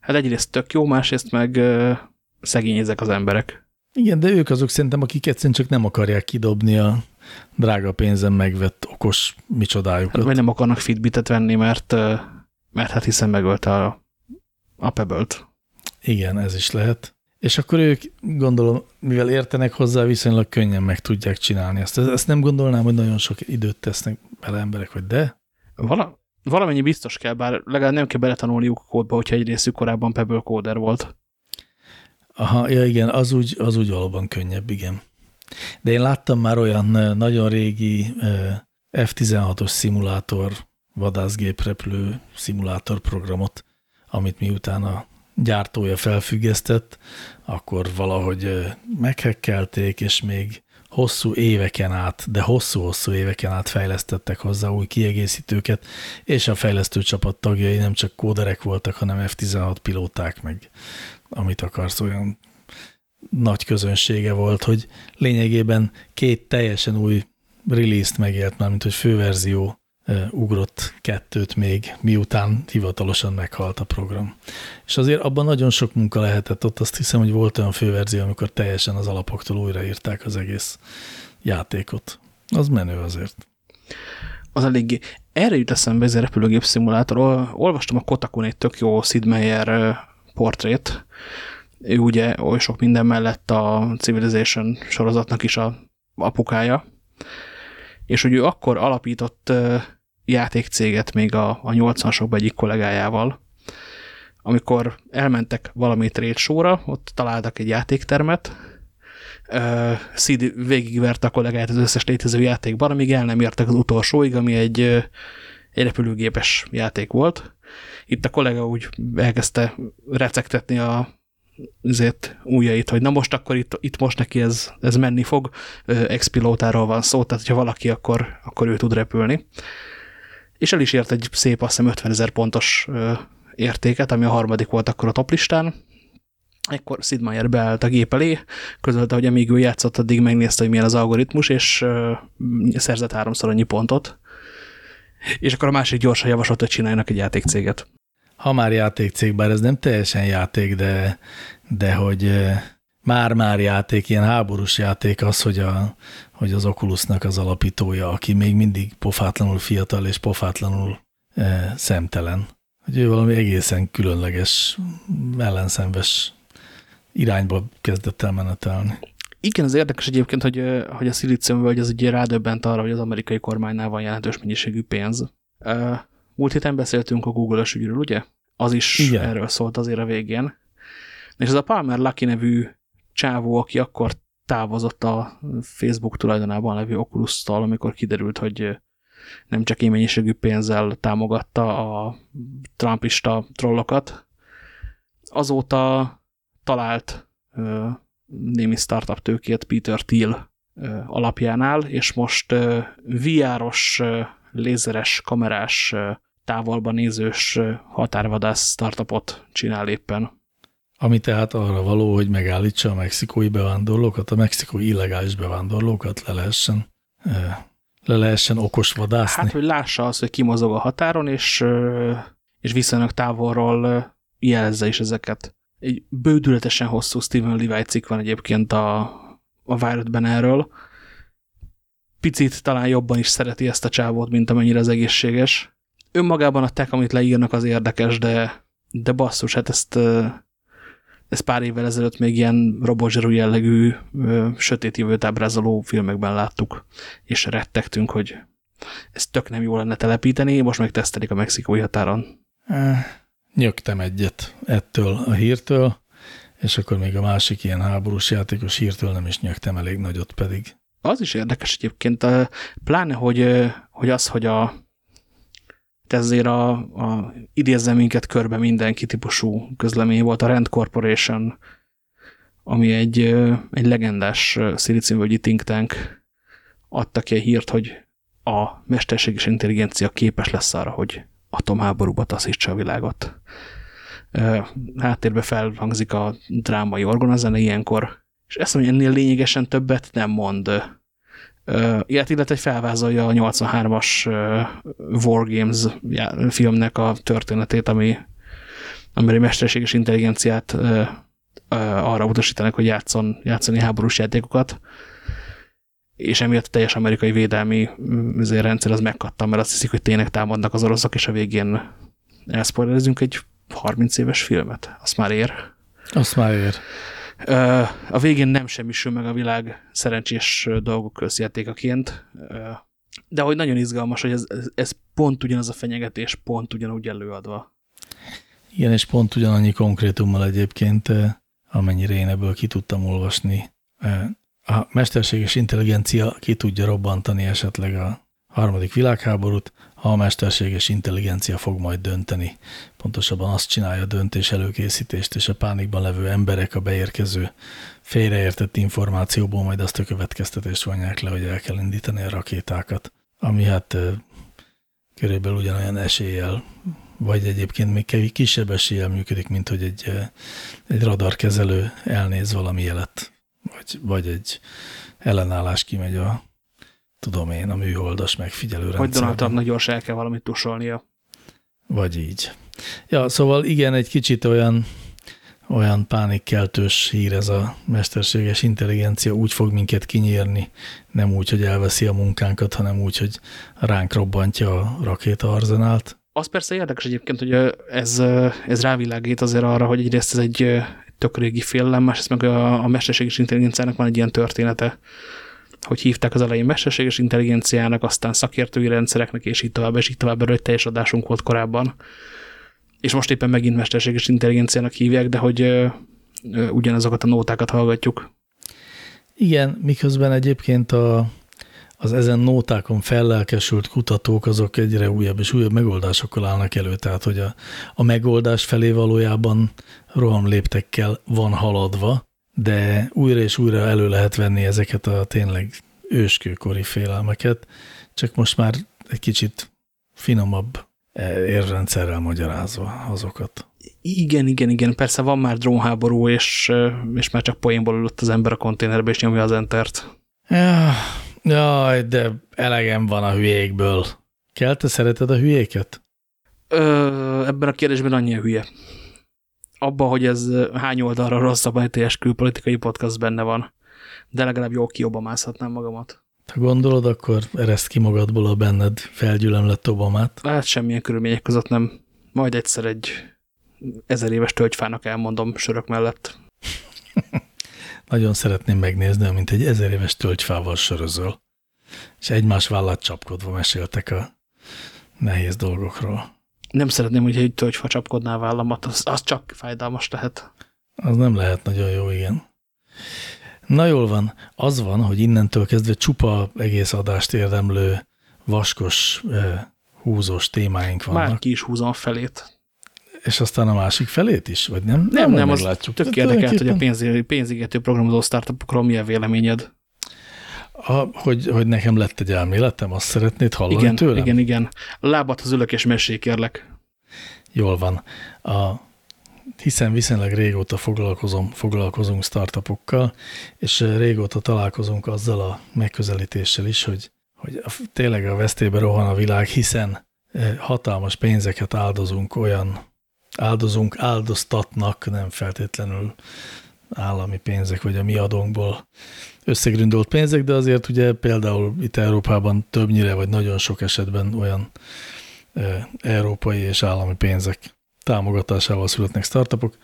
hát egyrészt tök jó, másrészt meg szegény ezek az emberek. Igen, de ők azok szerintem, akik egyszerűen csak nem akarják kidobni a drága pénzen megvett okos micsodájukat. Hát, vagy nem akarnak Fitbitet venni, mert, mert hát hiszen megölte a, a Pebble-t. Igen, ez is lehet. És akkor ők, gondolom, mivel értenek hozzá, viszonylag könnyen meg tudják csinálni ezt. Ezt nem gondolnám, hogy nagyon sok időt tesznek bele emberek, hogy de? Vala, valamennyi biztos kell, bár legalább nem kell beletanulniuk a kódba, hogyha egy részük korábban Pebble Coder volt. Aha, ja igen, az úgy, az úgy valóban könnyebb, igen. De én láttam már olyan nagyon régi F-16-os szimulátor, vadászgéprepülő szimulátor programot, amit miután a gyártója felfüggesztett, akkor valahogy meghekkelték, és még hosszú éveken át, de hosszú-hosszú éveken át fejlesztettek hozzá új kiegészítőket, és a fejlesztő csapat tagjai nem csak kóderek voltak, hanem F-16 pilóták, meg amit akarsz, olyan nagy közönsége volt, hogy lényegében két teljesen új release-t megélt már, mint hogy főverzió ugrott kettőt még, miután hivatalosan meghalt a program. És azért abban nagyon sok munka lehetett ott, azt hiszem, hogy volt olyan főverzió, amikor teljesen az alapoktól újraírták az egész játékot. Az menő azért. Az eléggé. Erre jut eszembe ez a repülőgép szimulátor. Olvastam a Kotakun egy tök jó Sid Meier portrét. Ő ugye oly sok minden mellett a Civilization sorozatnak is a apukája és hogy ő akkor alapított játékcéget még a, a 80-asokban egyik kollégájával, amikor elmentek valami trédsóra, ott találtak egy játéktermet, uh, Sid végigverte a kollégáját az összes létező játékban, amíg el nem értek az utolsóig, ami egy, egy repülőgépes játék volt. Itt a kollega úgy elkezdte recegtetni a azért újjait, hogy na most akkor itt, itt most neki ez, ez menni fog, expilótáról van szó, tehát ha valaki, akkor, akkor ő tud repülni. És el is ért egy szép, azt hiszem 50 ezer pontos értéket, ami a harmadik volt akkor a toplistán. Ekkor Sid Meier beállt a gép elé, közölte, hogy amíg ő játszott, addig megnézte, hogy milyen az algoritmus, és szerzett háromszor annyi pontot. És akkor a másik gyorsan javasolt, hogy csináljanak egy játékcéget ha már játékcég, bár ez nem teljesen játék, de, de hogy már-már játék, ilyen háborús játék az, hogy, a, hogy az Oculusnak az alapítója, aki még mindig pofátlanul fiatal és pofátlanul e, szemtelen, hogy ő valami egészen különleges, ellenszenves irányba kezdett el menetelni. Igen, az érdekes egyébként, hogy, hogy a szilíciumvölgy az ugye rádöbbent arra, hogy az amerikai kormánynál van jelentős mennyiségű pénz. Múlt héten beszéltünk a Google-ös ügyről, ugye? Az is Igen. erről szólt azért a végén. És ez a Palmer Lucky nevű csávó, aki akkor távozott a Facebook tulajdonában levő Oculus-tal, amikor kiderült, hogy nem csak én mennyiségű pénzzel támogatta a trumpista trollokat. Azóta talált ö, némi startup tőkét Peter Thiel ö, alapjánál, és most VR-os, lézeres, kamerás, távolban nézős határvadász startupot csinál éppen. Ami tehát arra való, hogy megállítsa a mexikói bevándorlókat, a mexikói illegális bevándorlókat le lehessen, le lehessen okos vadászni. Hát, hogy lássa azt, hogy kimozog a határon, és, és viszonylag távolról jelezze is ezeket. Egy bődületesen hosszú Stephen Levi cikk van egyébként a, a Wired-ben erről. Picit talán jobban is szereti ezt a csávót, mint amennyire az egészséges. Önmagában a tech, amit leírnak, az érdekes, de, de basszus, hát ezt ez pár évvel ezelőtt még ilyen robozserú jellegű ö, sötét jövőt ábrázoló filmekben láttuk, és rettegtünk, hogy ez tök nem jó lenne telepíteni, most meg tesztelik a mexikói határon. Nyögtem egyet ettől a hírtől, és akkor még a másik ilyen háborús játékos hírtől nem is nyögtem elég nagyot pedig. Az is érdekes egyébként, pláne, hogy, hogy az, hogy a, ez azért a, a idézzem minket körbe mindenki típusú közlemény volt, a Rand Corporation, ami egy, egy legendás szilíciumvölgyi think tank adta ki a hírt, hogy a mesterséges intelligencia képes lesz arra, hogy atomháborúba taszítsa a világot. Háttérbe felhangzik a drámai orgonazene ilyenkor, és ezt mondja, ennél lényegesen többet nem mond ilyet, illetve felvázolja a 83-as War Games filmnek a történetét, ami, amely mesterséges intelligenciát arra utasítanak, hogy játszon, játszani háborús játékokat, és emiatt a teljes amerikai védelmi mm, rendszer az megkattam, mert azt hiszik, hogy tényleg támadnak az oroszok, és a végén elszpoilerezünk egy 30 éves filmet. Azt már ér. Azt már ér. A végén nem semmisül meg a világ szerencsés dolgok közjátékaként, de hogy nagyon izgalmas, hogy ez, ez pont ugyanaz a fenyegetés, pont ugyanúgy előadva. Igen, és pont ugyanannyi konkrétummal egyébként, amennyire én ebből ki tudtam olvasni. A mesterséges intelligencia ki tudja robbantani esetleg a harmadik világháborút, a mesterséges intelligencia fog majd dönteni. Pontosabban azt csinálja a döntés előkészítést, és a pánikban levő emberek a beérkező félreértett információból majd azt a következtetést vonják le, hogy el kell indítani a rakétákat, ami hát körülbelül ugyanolyan eséllyel, vagy egyébként még kisebb eséllyel működik, mint hogy egy, egy radarkezelő elnéz valami jelet, vagy, vagy egy ellenállás kimegy a tudom én, a műholdas megfigyelő. Hogy Donald Trumpnak gyorsan el kell valamit tusolnia. Vagy így. Ja, szóval igen, egy kicsit olyan, olyan pánikkeltős hír ez a mesterséges intelligencia, úgy fog minket kinyírni, nem úgy, hogy elveszi a munkánkat, hanem úgy, hogy ránk robbantja a rakéta arzenált. Az persze érdekes egyébként, hogy ez, ez rávilágít azért arra, hogy egyrészt ez egy tök régi félelem, másrészt meg a, a mesterséges intelligenciának van egy ilyen története, hogy hívták az elején mesterséges intelligenciának, aztán szakértői rendszereknek, és így tovább, és így tovább, erről egy teljes adásunk volt korábban. És most éppen megint mesterséges intelligenciának hívják, de hogy ö, ö, ugyanazokat a nótákat hallgatjuk. Igen, miközben egyébként a, az ezen nótákon fellelkesült kutatók azok egyre újabb és újabb megoldásokkal állnak elő, tehát hogy a, a megoldás felé valójában rohamléptekkel van haladva, de újra és újra elő lehet venni ezeket a tényleg őskőkori félelmeket, csak most már egy kicsit finomabb érrendszerrel magyarázva azokat. Igen, igen, igen. Persze van már drónháború, és, és már csak poénból ülött az ember a konténerbe, és nyomja az entert. Ja, jaj, de elegem van a hülyékből. Kell, te szereted a hülyéket? Ö, ebben a kérdésben annyi a hülye abba, hogy ez hány oldalra rosszabb ETS külpolitikai podcast benne van, de legalább jól kiobamázhatnám magamat. Ha gondolod, akkor ereszt ki magadból a benned felgyülemlett Obamát. Hát semmilyen körülmények között nem, Majd egyszer egy ezer éves tölgyfának elmondom sörök mellett. Nagyon szeretném megnézni, mint egy ezer éves tölgyfával sörözöl, és egymás vállát csapkodva meséltek a nehéz dolgokról. Nem szeretném, hogy egy tölgyfa csapkodná a vállamat, az, az csak fájdalmas lehet. Az nem lehet nagyon jó, igen. Na jól van, az van, hogy innentől kezdve csupa egész adást érdemlő vaskos, húzós témáink vannak. Már ki is húzom felét. És aztán a másik felét is, vagy nem? Nem, nem, az meglátjuk. tök érdekelt, hogy a pénz, pénzigető programozó startupokról mi a véleményed. A, hogy, hogy nekem lett egy elméletem, azt szeretnéd hallani igen, tőlem? Igen, igen. Az ülök és mesélj, kérlek. Jól van. A, hiszen viszonylag régóta foglalkozom, foglalkozunk startupokkal, és régóta találkozunk azzal a megközelítéssel is, hogy, hogy tényleg a vesztébe rohan a világ, hiszen eh, hatalmas pénzeket áldozunk olyan, áldozunk, áldoztatnak, nem feltétlenül állami pénzek, vagy a mi adónkból összegründolt pénzek, de azért ugye például itt Európában többnyire, vagy nagyon sok esetben olyan európai és állami pénzek támogatásával születnek startupok,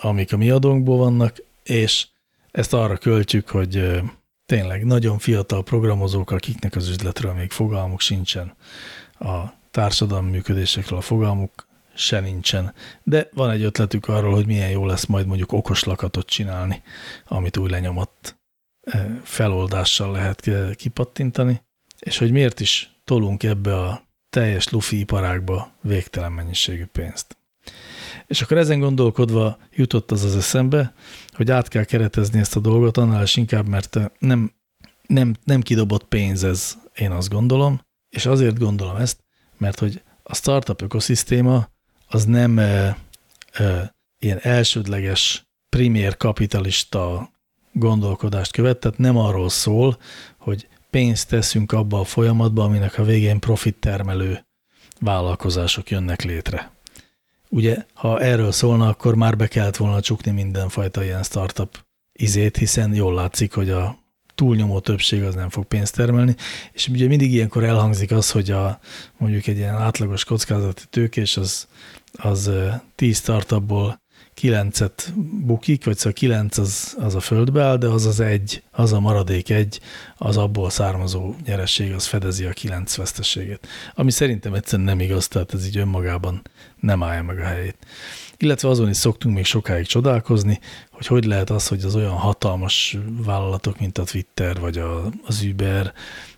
amik a mi adónkból vannak, és ezt arra költjük, hogy tényleg nagyon fiatal programozók, akiknek az üzletről még fogalmuk sincsen, a társadalmi működésekről a fogalmuk se nincsen. De van egy ötletük arról, hogy milyen jó lesz majd mondjuk okos lakatot csinálni, amit új lenyomott e, feloldással lehet kipattintani, és hogy miért is tolunk ebbe a teljes lufi iparágba végtelen mennyiségű pénzt. És akkor ezen gondolkodva jutott az az eszembe, hogy át kell keretezni ezt a dolgot, annál is inkább, mert nem, nem, nem kidobott pénz ez, én azt gondolom, és azért gondolom ezt, mert hogy a startup ökoszisztéma az nem e, e, ilyen elsődleges, primér kapitalista gondolkodást követ, tehát nem arról szól, hogy pénzt teszünk abba a folyamatba, aminek a végén profit termelő vállalkozások jönnek létre. Ugye, ha erről szólna, akkor már be kellett volna csukni mindenfajta ilyen startup izét, hiszen jól látszik, hogy a túlnyomó többség az nem fog pénzt termelni, és ugye mindig ilyenkor elhangzik az, hogy a, mondjuk egy ilyen átlagos kockázati tőkés az az 10 startupból 9-et bukik, vagy szóval 9 az, az a földbe áll, de az az egy, az a maradék egy, az abból származó nyeresség, az fedezi a 9 veszteségét. Ami szerintem egyszerűen nem igaz, tehát ez így önmagában nem állja meg a helyét. Illetve azon is szoktunk még sokáig csodálkozni, hogy hogy lehet az, hogy az olyan hatalmas vállalatok, mint a Twitter vagy a, az Uber,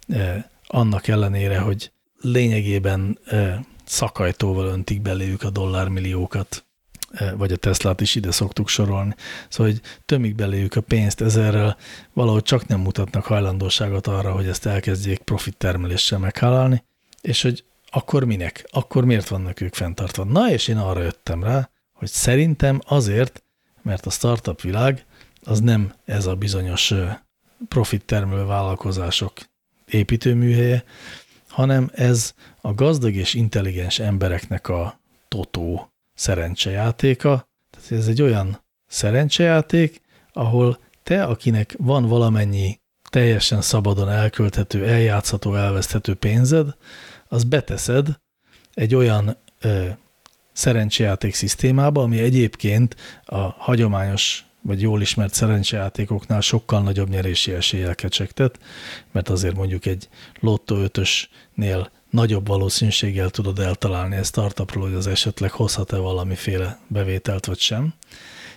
eh, annak ellenére, hogy lényegében eh, szakajtóval öntik beléjük a dollármilliókat, e, vagy a Teslát is ide szoktuk sorolni. Szóval, hogy tömik beléjük a pénzt ezerrel, valahogy csak nem mutatnak hajlandóságot arra, hogy ezt elkezdjék profit termeléssel meghálálni, és hogy akkor minek? Akkor miért vannak ők fenntartva? Na, és én arra jöttem rá, hogy szerintem azért, mert a startup világ az nem ez a bizonyos profit termelő vállalkozások építőműhelye, hanem ez a gazdag és intelligens embereknek a totó szerencsejátéka. Tehát ez egy olyan szerencsejáték, ahol te, akinek van valamennyi teljesen szabadon elkölthető, eljátszható, elveszthető pénzed, az beteszed egy olyan szerencsejáték szisztémába, ami egyébként a hagyományos vagy jól ismert szerencsejátékoknál sokkal nagyobb nyerési eséllyel kecsegtet, mert azért mondjuk egy Lotto 5-ösnél nagyobb valószínűséggel tudod eltalálni ezt startupról, hogy az esetleg hozhat-e valamiféle bevételt, vagy sem.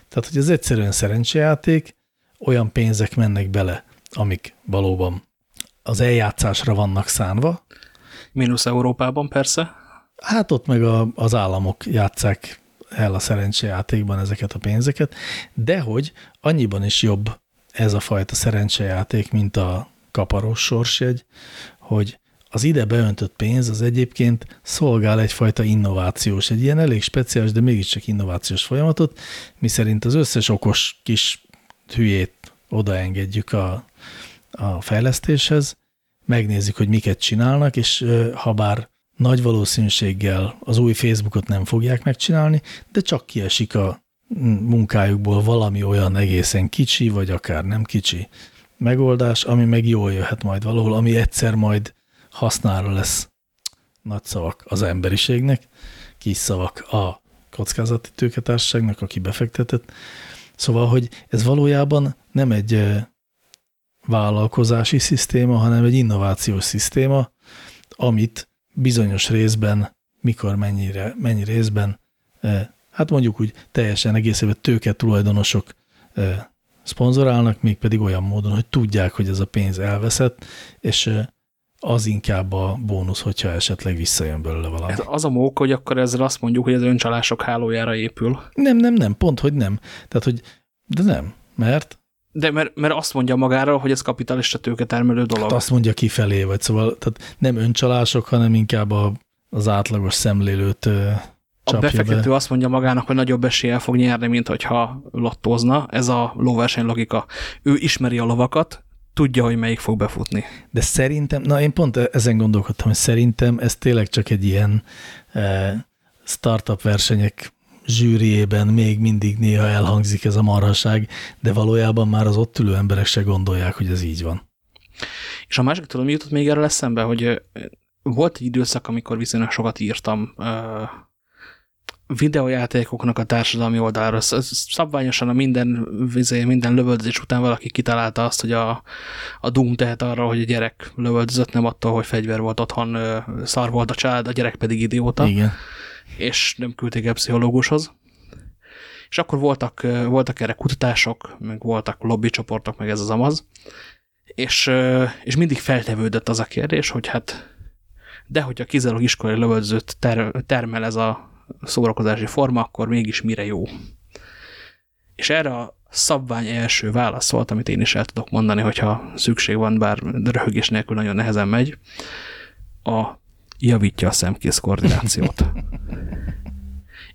Tehát, hogy ez egyszerűen szerencsejáték, olyan pénzek mennek bele, amik valóban az eljátszásra vannak szánva. Mínusz Európában persze. Hát ott meg a, az államok játszák el a szerencsejátékban ezeket a pénzeket, de hogy annyiban is jobb ez a fajta szerencsejáték, mint a kaparós sorsjegy, hogy az ide beöntött pénz az egyébként szolgál egyfajta innovációs, egy ilyen elég speciális, de mégiscsak innovációs folyamatot, miszerint az összes okos kis hülyét odaengedjük a, a fejlesztéshez, megnézzük, hogy miket csinálnak, és ha bár nagy valószínűséggel az új Facebookot nem fogják megcsinálni, de csak kiesik a munkájukból valami olyan egészen kicsi, vagy akár nem kicsi megoldás, ami meg jól jöhet majd valahol, ami egyszer majd hasznára lesz nagy szavak az emberiségnek. kis szavak a kockázati tőketársaságnak, aki befektetett. Szóval, hogy ez valójában nem egy vállalkozási szisztéma, hanem egy innovációs szisztéma, amit bizonyos részben, mikor mennyire, mennyi részben, hát mondjuk úgy teljesen egészében tőke tulajdonosok szponzorálnak, mégpedig olyan módon, hogy tudják, hogy ez a pénz elveszett, és az inkább a bónusz, hogyha esetleg visszajön belőle valami. Ez az a mók, hogy akkor ezzel azt mondjuk, hogy az öncsalások hálójára épül. Nem, nem, nem, pont, hogy nem. Tehát, hogy, de nem, mert de mert, mert azt mondja magáról, hogy ez kapitalista tőketermelő dolog. Hát azt mondja kifelé, vagy szóval tehát nem öncsalások, hanem inkább a, az átlagos szemlélőt A befektető be. azt mondja magának, hogy nagyobb eséllyel fog nyerni, mint hogyha lottózna. Ez a lóverseny logika. Ő ismeri a lovakat, tudja, hogy melyik fog befutni. De szerintem, na én pont ezen gondolkodtam, hogy szerintem ez tényleg csak egy ilyen eh, startup versenyek zsűriében még mindig néha elhangzik ez a marhaság, de valójában már az ott ülő emberek se gondolják, hogy ez így van. És a másik tudom, mi jutott még erre eszembe, hogy volt egy időszak, amikor viszonylag sokat írtam videójátékoknak a társadalmi oldalára. Szabványosan a minden, vizé, minden lövöldözés után valaki kitalálta azt, hogy a, a Doom tehet arra, hogy a gyerek lövöldözött, nem attól, hogy fegyver volt otthon, szar volt a család, a gyerek pedig idióta. Igen. És nem küldték el pszichológushoz. És akkor voltak, voltak erre kutatások, meg voltak lobbycsoportok, meg ez az amaz. És, és mindig feltevődött az a kérdés, hogy hát de hogyha kizárólag iskolai lövöldözőt ter, termel ez a szórakozási forma, akkor mégis mire jó. És erre a szabvány első válasz volt, amit én is el tudok mondani, hogyha szükség van, bár röhögés nélkül nagyon nehezen megy, a javítja a szemkész koordinációt.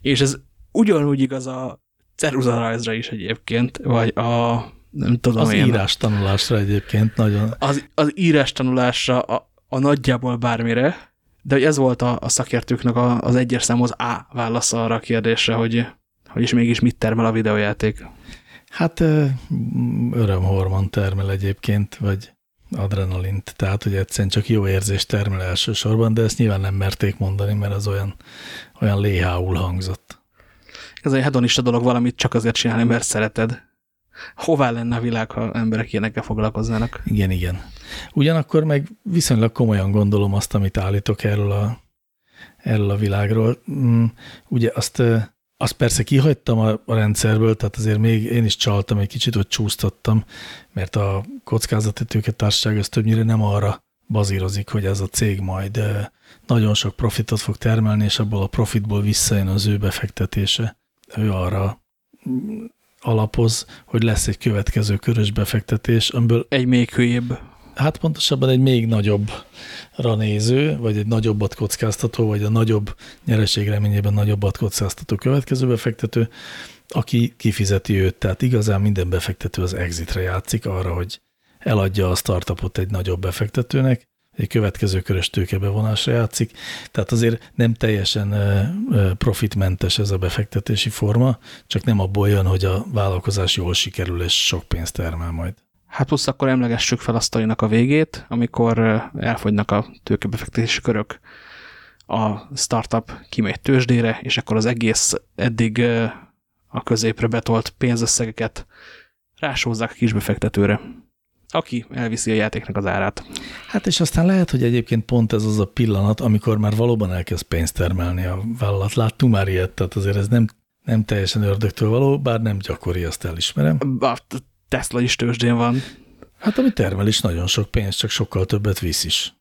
És ez ugyanúgy igaz a ceruzarajzra is egyébként, vagy a nem tudom az én. írás tanulásra egyébként nagyon. Az, az írás tanulásra a, a nagyjából bármire, de hogy ez volt a, a szakértőknek a, az egyes számhoz A válasza arra a kérdésre, hogy, hogy is mégis mit termel a videójáték. Hát örömhormon termel egyébként, vagy adrenalint, tehát hogy egyszerűen csak jó érzés termel elsősorban, de ezt nyilván nem merték mondani, mert az olyan, olyan léhául hangzott. Ez egy hedonista dolog valamit csak azért csinálni, mert szereted. Hová lenne a világ, ha emberek ilyenekkel foglalkoznának? Igen, igen. Ugyanakkor meg viszonylag komolyan gondolom azt, amit állítok erről a, erről a világról. Mm, ugye azt, azt persze kihagytam a, rendszerből, tehát azért még én is csaltam egy kicsit, hogy csúsztattam, mert a kockázati társaság az többnyire nem arra bazírozik, hogy ez a cég majd nagyon sok profitot fog termelni, és abból a profitból visszajön az ő befektetése. Ő arra alapoz, hogy lesz egy következő körös befektetés, amiből... Egy még hülyébb. Hát pontosabban egy még nagyobbra néző, vagy egy nagyobbat kockáztató, vagy a nagyobb nyereség reményében nagyobbat kockáztató következő befektető, aki kifizeti őt. Tehát igazán minden befektető az exitre játszik arra, hogy eladja a startupot egy nagyobb befektetőnek, egy következő körös tőkebevonásra játszik, tehát azért nem teljesen profitmentes ez a befektetési forma, csak nem abból jön, hogy a vállalkozás jól sikerül és sok pénzt termel majd. Hát plusz akkor emlegessük fel azt a végét, amikor elfogynak a tőkebefektetési körök, a startup kimegy tőzsdére, és akkor az egész eddig a középre betolt pénzösszegeket rásózzák a kisbefektetőre aki elviszi a játéknak az árát. Hát és aztán lehet, hogy egyébként pont ez az a pillanat, amikor már valóban elkezd pénzt termelni a vállalat. Láttunk már ilyet, tehát azért ez nem, nem teljesen ördögtől való, bár nem gyakori, azt elismerem. A Tesla is tőzsdén van. Hát ami termel is nagyon sok pénzt, csak sokkal többet visz is.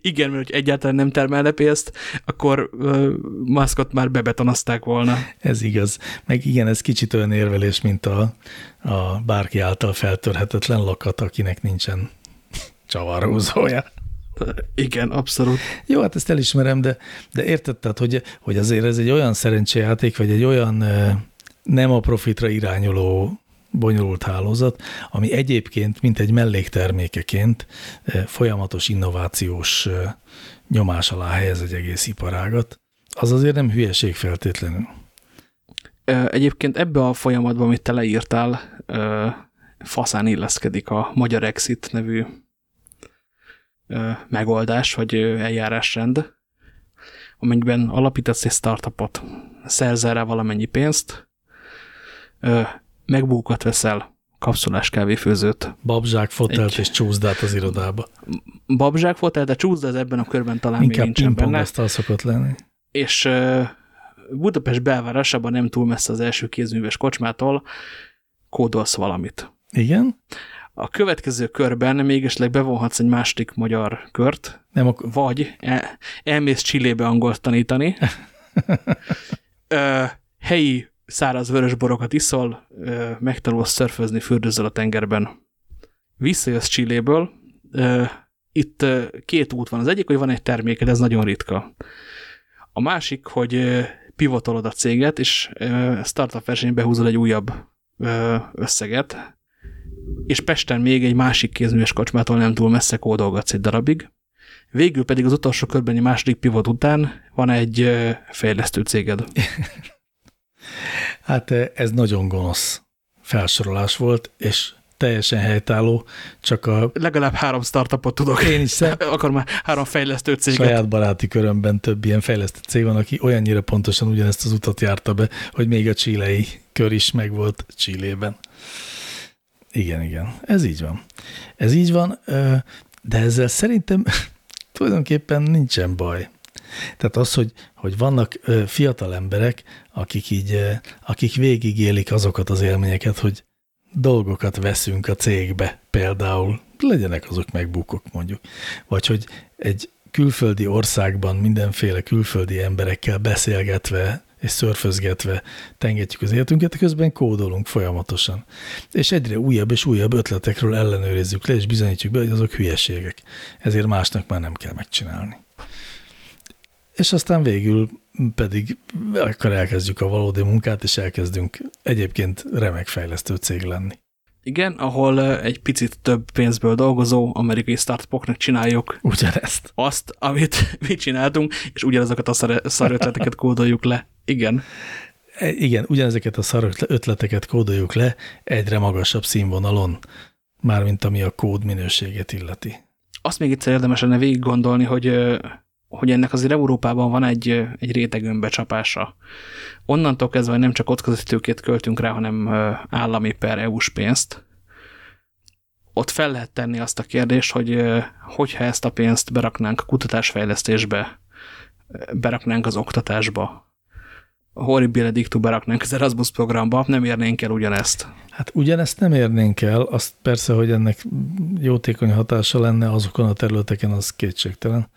Igen, mert hogy egyáltalán nem termelne pénzt, akkor uh, Muskot már bebetonozták volna. Ez igaz. Meg igen, ez kicsit olyan érvelés, mint a, a bárki által feltörhetetlen lakat, akinek nincsen csavarhúzója. Igen, abszolút. Jó, hát ezt elismerem, de, de érted, tehát, hogy, hogy azért ez egy olyan szerencséjáték, vagy egy olyan nem a profitra irányuló bonyolult hálózat, ami egyébként, mint egy melléktermékeként eh, folyamatos innovációs eh, nyomás alá helyez egy egész iparágat, az azért nem hülyeség feltétlenül. Egyébként ebbe a folyamatban, amit te leírtál, faszán illeszkedik a Magyar Exit nevű megoldás, vagy eljárásrend, amennyiben alapítasz egy startupot, szerzel rá valamennyi pénzt, megbúkat veszel, kapszulás kávéfőzőt. Babzsák fotelt egy... és csúszdát az irodába. Babzsák fotelt, de csúszd az ebben a körben talán Inkább még nincsen benne. Inkább szokott lenni. És Budapest belvárosában nem túl messze az első kézműves kocsmától kódolsz valamit. Igen? A következő körben mégisleg bevonhatsz egy második magyar kört, nem ak vagy el, elmész Csillébe angolt tanítani, ö, helyi száraz vörösborokat iszol, ö, megtanulsz szörfözni, fürdőzöl a tengerben. Visszajössz Csilléből, itt két út van. Az egyik, hogy van egy terméked, ez nagyon ritka. A másik, hogy pivotolod a céget, és startup versenybe húzol egy újabb összeget, és Pesten még egy másik kézműves kocsmától nem túl messze kódolgatsz egy darabig. Végül pedig az utolsó körben egy második pivot után van egy fejlesztő céged. hát ez nagyon gonosz felsorolás volt, és teljesen helytálló, csak a... Legalább három startupot tudok. Én is szem... Akkor már három fejlesztő céget. Saját baráti körömben több ilyen fejlesztő cég van, aki olyannyira pontosan ugyanezt az utat járta be, hogy még a csilei kör is megvolt Csillében. Igen, igen. Ez így van. Ez így van, de ezzel szerintem tulajdonképpen nincsen baj. Tehát az, hogy, hogy vannak fiatal emberek, akik így, akik végigélik azokat az élményeket, hogy dolgokat veszünk a cégbe például, legyenek azok megbukok mondjuk, vagy hogy egy külföldi országban mindenféle külföldi emberekkel beszélgetve és szörfözgetve tengetjük az életünket, közben kódolunk folyamatosan. És egyre újabb és újabb ötletekről ellenőrizzük le, és bizonyítjuk be, hogy azok hülyeségek. Ezért másnak már nem kell megcsinálni. És aztán végül pedig akkor elkezdjük a valódi munkát, és elkezdünk egyébként remek fejlesztő cég lenni. Igen, ahol egy picit több pénzből dolgozó amerikai startupoknak csináljuk ugyanezt. Azt, amit mi csináltunk, és ugyanazokat a szar, ötleteket kódoljuk le. Igen. E, igen, ugyanezeket a szar ötleteket kódoljuk le egyre magasabb színvonalon, mármint ami a kód minőségét illeti. Azt még egyszer érdemes lenne végig gondolni, hogy hogy ennek azért Európában van egy, egy réteg önbecsapása. Onnantól kezdve nem csak kockázatítőkét költünk rá, hanem állami per EU-s pénzt. Ott fel lehet tenni azt a kérdést, hogy hogyha ezt a pénzt beraknánk a kutatásfejlesztésbe, beraknánk az oktatásba, horribile dictu beraknánk az Erasmus programba, nem érnénk el ugyanezt. Hát ugyanezt nem érnénk el, azt persze, hogy ennek jótékony hatása lenne azokon a területeken, az kétségtelen.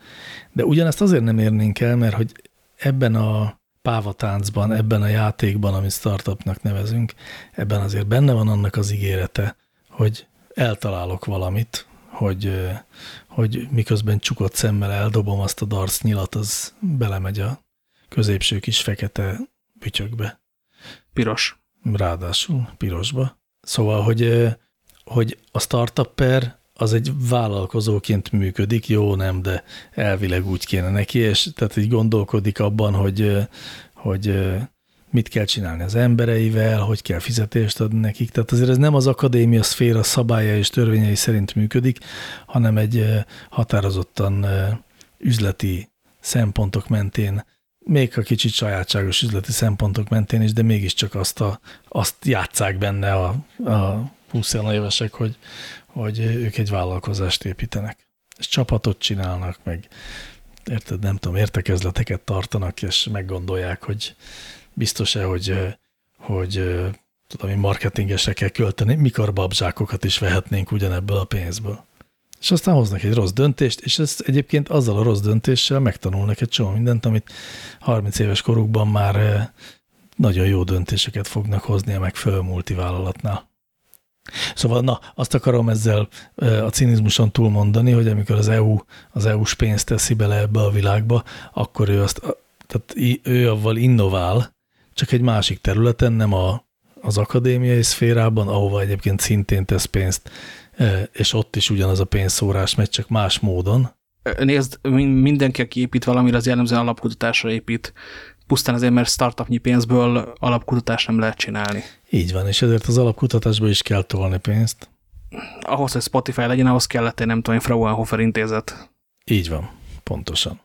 De ugyanezt azért nem érnénk el, mert hogy ebben a pávatáncban, ebben a játékban, amit startupnak nevezünk, ebben azért benne van annak az ígérete, hogy eltalálok valamit, hogy, hogy miközben csukott szemmel eldobom azt a darc nyilat, az belemegy a középső kis fekete bütyökbe. Piros. Ráadásul pirosba. Szóval, hogy, hogy a startupper az egy vállalkozóként működik, jó nem, de elvileg úgy kéne neki, és tehát így gondolkodik abban, hogy, hogy mit kell csinálni az embereivel, hogy kell fizetést adni nekik. Tehát azért ez nem az akadémia szféra szabálya és törvényei szerint működik, hanem egy határozottan üzleti szempontok mentén még a kicsit sajátságos üzleti szempontok mentén is, de mégiscsak azt, a, azt játszák benne a, a 20 évesek, hogy, hogy ők egy vállalkozást építenek. És csapatot csinálnak, meg érted, nem tudom, értekezleteket tartanak, és meggondolják, hogy biztos-e, hogy, hogy tudom, marketingesre kell költeni, mikor babzsákokat is vehetnénk ugyanebből a pénzből és aztán hoznak egy rossz döntést, és ezt egyébként azzal a rossz döntéssel megtanulnak egy csomó mindent, amit 30 éves korukban már eh, nagyon jó döntéseket fognak hozni a megfelelő multivállalatnál. Szóval na, azt akarom ezzel eh, a cinizmuson túlmondani, hogy amikor az EU az EU-s pénzt teszi bele ebbe a világba, akkor ő azt, tehát ő avval innovál, csak egy másik területen, nem a, az akadémiai szférában, ahova egyébként szintén tesz pénzt, és ott is ugyanaz a pénzszórás megy, csak más módon. Nézd, mindenki, aki épít valamire, az jellemzően alapkutatásra épít. Pusztán azért, mert startupnyi pénzből alapkutatást nem lehet csinálni. Így van, és ezért az alapkutatásba is kell tolni pénzt. ahhoz, hogy Spotify legyen, ahhoz kellett egy nem tudom, Fraunhofer intézet. Így van, pontosan.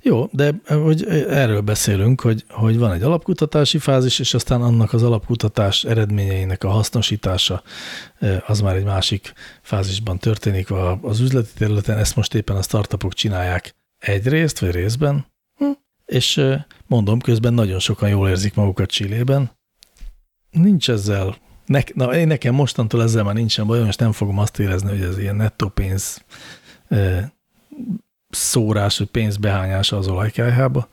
Jó, de hogy erről beszélünk, hogy, hogy van egy alapkutatási fázis, és aztán annak az alapkutatás eredményeinek a hasznosítása az már egy másik fázisban történik az üzleti területen. Ezt most éppen a startupok csinálják egyrészt, vagy részben, hm. és mondom, közben nagyon sokan jól érzik magukat Csillében. Nincs ezzel, ne, na én nekem mostantól ezzel már nincsen bajom, és nem fogom azt érezni, hogy ez ilyen nettó pénz szórás, vagy pénzbehányása az olajkájhába,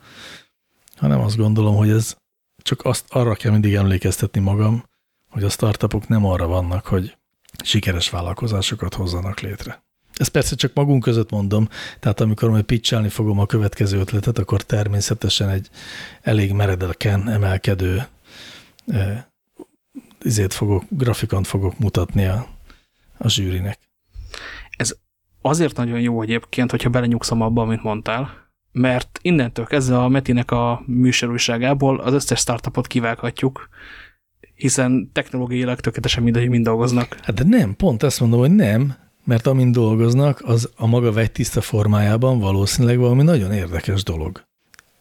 hanem azt gondolom, hogy ez csak azt arra kell mindig emlékeztetni magam, hogy a startupok nem arra vannak, hogy sikeres vállalkozásokat hozzanak létre. Ezt persze csak magunk között mondom, tehát amikor majd pitchelni fogom a következő ötletet, akkor természetesen egy elég meredeken emelkedő eh, fogok, grafikont fogok mutatni a, a zsűrinek. Ez azért nagyon jó egyébként, hogyha belenyugszom abba, amit mondtál, mert innentől kezdve a Metinek a műsorúságából az összes startupot kivághatjuk, hiszen technológiailag tökéletesen mindegy, mind dolgoznak. Hát de nem, pont ezt mondom, hogy nem, mert amin dolgoznak, az a maga tiszta formájában valószínűleg valami nagyon érdekes dolog.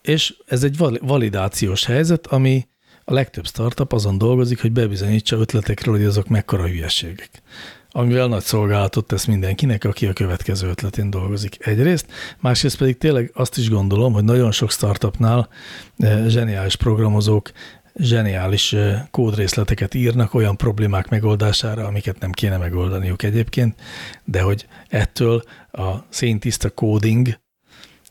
És ez egy validációs helyzet, ami a legtöbb startup azon dolgozik, hogy bebizonyítsa ötletekről, hogy azok mekkora hülyeségek amivel nagy szolgálatot tesz mindenkinek, aki a következő ötletén dolgozik. Egyrészt, másrészt pedig tényleg azt is gondolom, hogy nagyon sok startupnál eh, zseniális programozók zseniális eh, kódrészleteket írnak olyan problémák megoldására, amiket nem kéne megoldaniuk egyébként, de hogy ettől a széntiszta coding,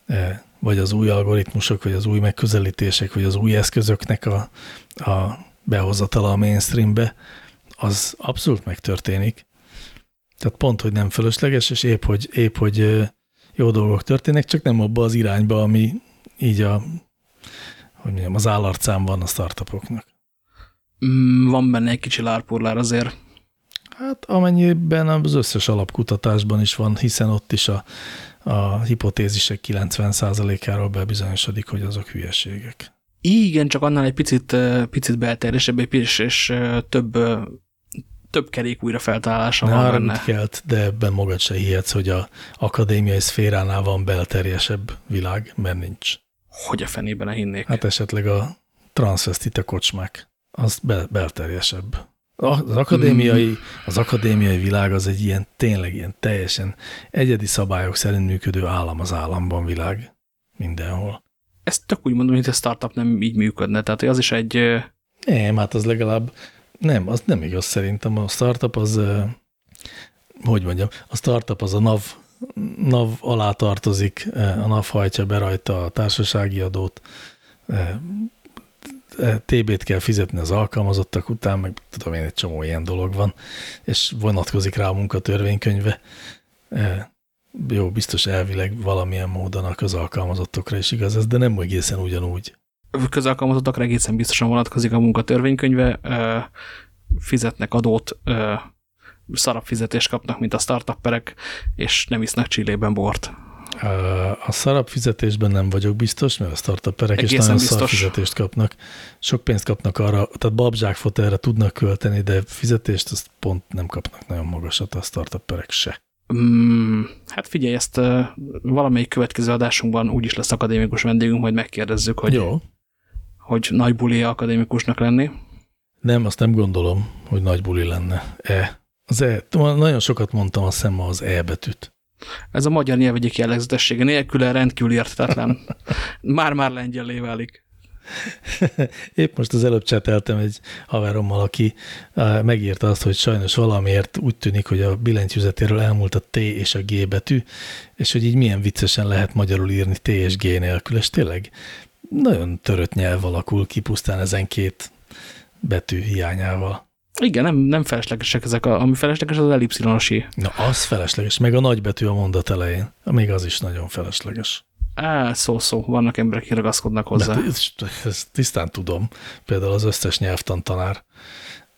eh, vagy az új algoritmusok, vagy az új megközelítések, vagy az új eszközöknek a, a behozatala a mainstreambe, az abszolút megtörténik, tehát pont, hogy nem fölösleges, és épp, hogy, épp, hogy jó dolgok történnek, csak nem abba az irányba, ami így a, hogy mondjam, az állarcán van a startupoknak. Mm, van benne egy kicsi lárpurlár azért. Hát amennyiben az összes alapkutatásban is van, hiszen ott is a, a hipotézisek 90%-áról bebizonyosodik, hogy azok hülyeségek. Igen, csak annál egy picit, picit belterjesebb, és, és több több kerék újra feltalálása ne van benne. kelt, de ebben magad se hihetsz, hogy a akadémiai szféránál van belterjesebb világ, mert nincs. Hogy a fenében hinnék? Hát esetleg a transvestite kocsmák, az bel belterjesebb. Az akadémiai, az akadémiai világ az egy ilyen, tényleg ilyen teljesen egyedi szabályok szerint működő állam az államban világ mindenhol. Ezt tök úgy mondom, hogy a startup nem így működne, tehát az is egy... Nem, hát az legalább nem, az nem igaz szerintem. A startup az, hogy mondjam, a startup az a NAV, NAV alá tartozik, a NAV hajtja be rajta a társasági adót, TB-t kell fizetni az alkalmazottak után, meg tudom én, egy csomó ilyen dolog van, és vonatkozik rá a munkatörvénykönyve. Jó, biztos elvileg valamilyen módon a közalkalmazottokra is igaz ez, de nem egészen ugyanúgy közalkalmazottakra egészen biztosan vonatkozik a munkatörvénykönyve, fizetnek adót, szarabb fizetést kapnak, mint a startupperek, és nem isznak csillében bort. A szarabb fizetésben nem vagyok biztos, mert a startupperek is nagyon szar fizetést kapnak. Sok pénzt kapnak arra, tehát babzsákfot erre tudnak költeni, de fizetést azt pont nem kapnak nagyon magasat a startupperek se. Mm, hát figyelj, ezt valamelyik következő adásunkban úgyis lesz akadémikus vendégünk, majd megkérdezzük, hogy Jó hogy nagy buli akadémikusnak lenni? Nem, azt nem gondolom, hogy nagy buli lenne. E. Az E. Nagyon sokat mondtam a szem az E betűt. Ez a magyar nyelv egyik jellegzetessége. Nélküle rendkívül érthetetlen. Már-már lengyellé válik. Épp most az előbb cseteltem egy haverommal, aki megírta azt, hogy sajnos valamiért úgy tűnik, hogy a billentyűzetéről elmúlt a T és a G betű, és hogy így milyen viccesen lehet magyarul írni T és G nélkül, és tényleg nagyon törött nyelv alakul ki pusztán ezen két betű hiányával. Igen, nem, nem feleslegesek ezek, a, ami felesleges, az az ellipszilonosi. Na, az felesleges, meg a nagybetű a mondat elején, még az is nagyon felesleges. Á, szó-szó, vannak emberek, akik ragaszkodnak hozzá. De ezt, ezt tisztán tudom, például az összes nyelvtantanár.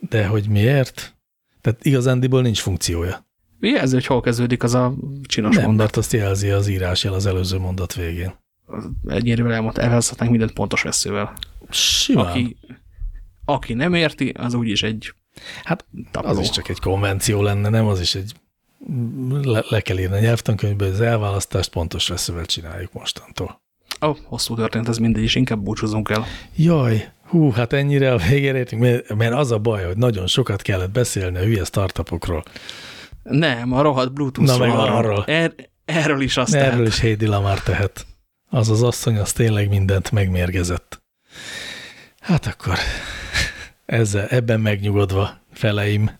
De hogy miért? Tehát igazándiból nincs funkciója. Ez, hogy hol kezdődik az a csinos Nem, mondat? mert azt jelzi az írásjel az előző mondat végén egyérűvel elmondta, elházhatnánk mindent pontos veszővel. Simán. Aki, aki nem érti, az úgyis egy Hát tapló. az is csak egy konvenció lenne, nem? Az is egy le, le kell írni a nyelvtankönyvbe, az elválasztást pontos veszővel csináljuk mostantól. Ó, oh, hosszú történt ez mindegy, és inkább búcsúzunk el. Jaj, hú, hát ennyire a végére értünk, mert, mert az a baj, hogy nagyon sokat kellett beszélni a hülye startupokról. Nem, a rohadt Bluetooth-ról. Na meg arról. Er, erről is azt Erről is Heidi Lamar tehet. Az az asszony, az tényleg mindent megmérgezett. Hát akkor ezzel, ebben megnyugodva feleim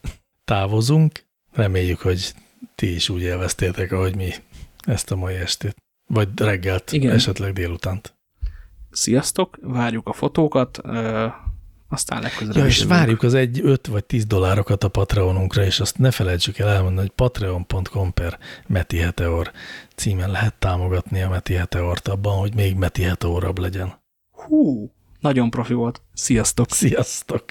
távozunk. Reméljük, hogy ti is úgy élveztétek, ahogy mi ezt a mai estét. Vagy reggelt, Igen. esetleg délutánt. Sziasztok, várjuk a fotókat, aztán legközelebb. Ja, és várjuk az egy 5 vagy 10 dollárokat a Patreonunkra, és azt ne felejtsük el elmondani, hogy patreon.com per Meti Heteor címen lehet támogatni a Meti Heteort abban, hogy még Meti Heteorabb legyen. Hú, nagyon profi volt. Sziasztok! Sziasztok!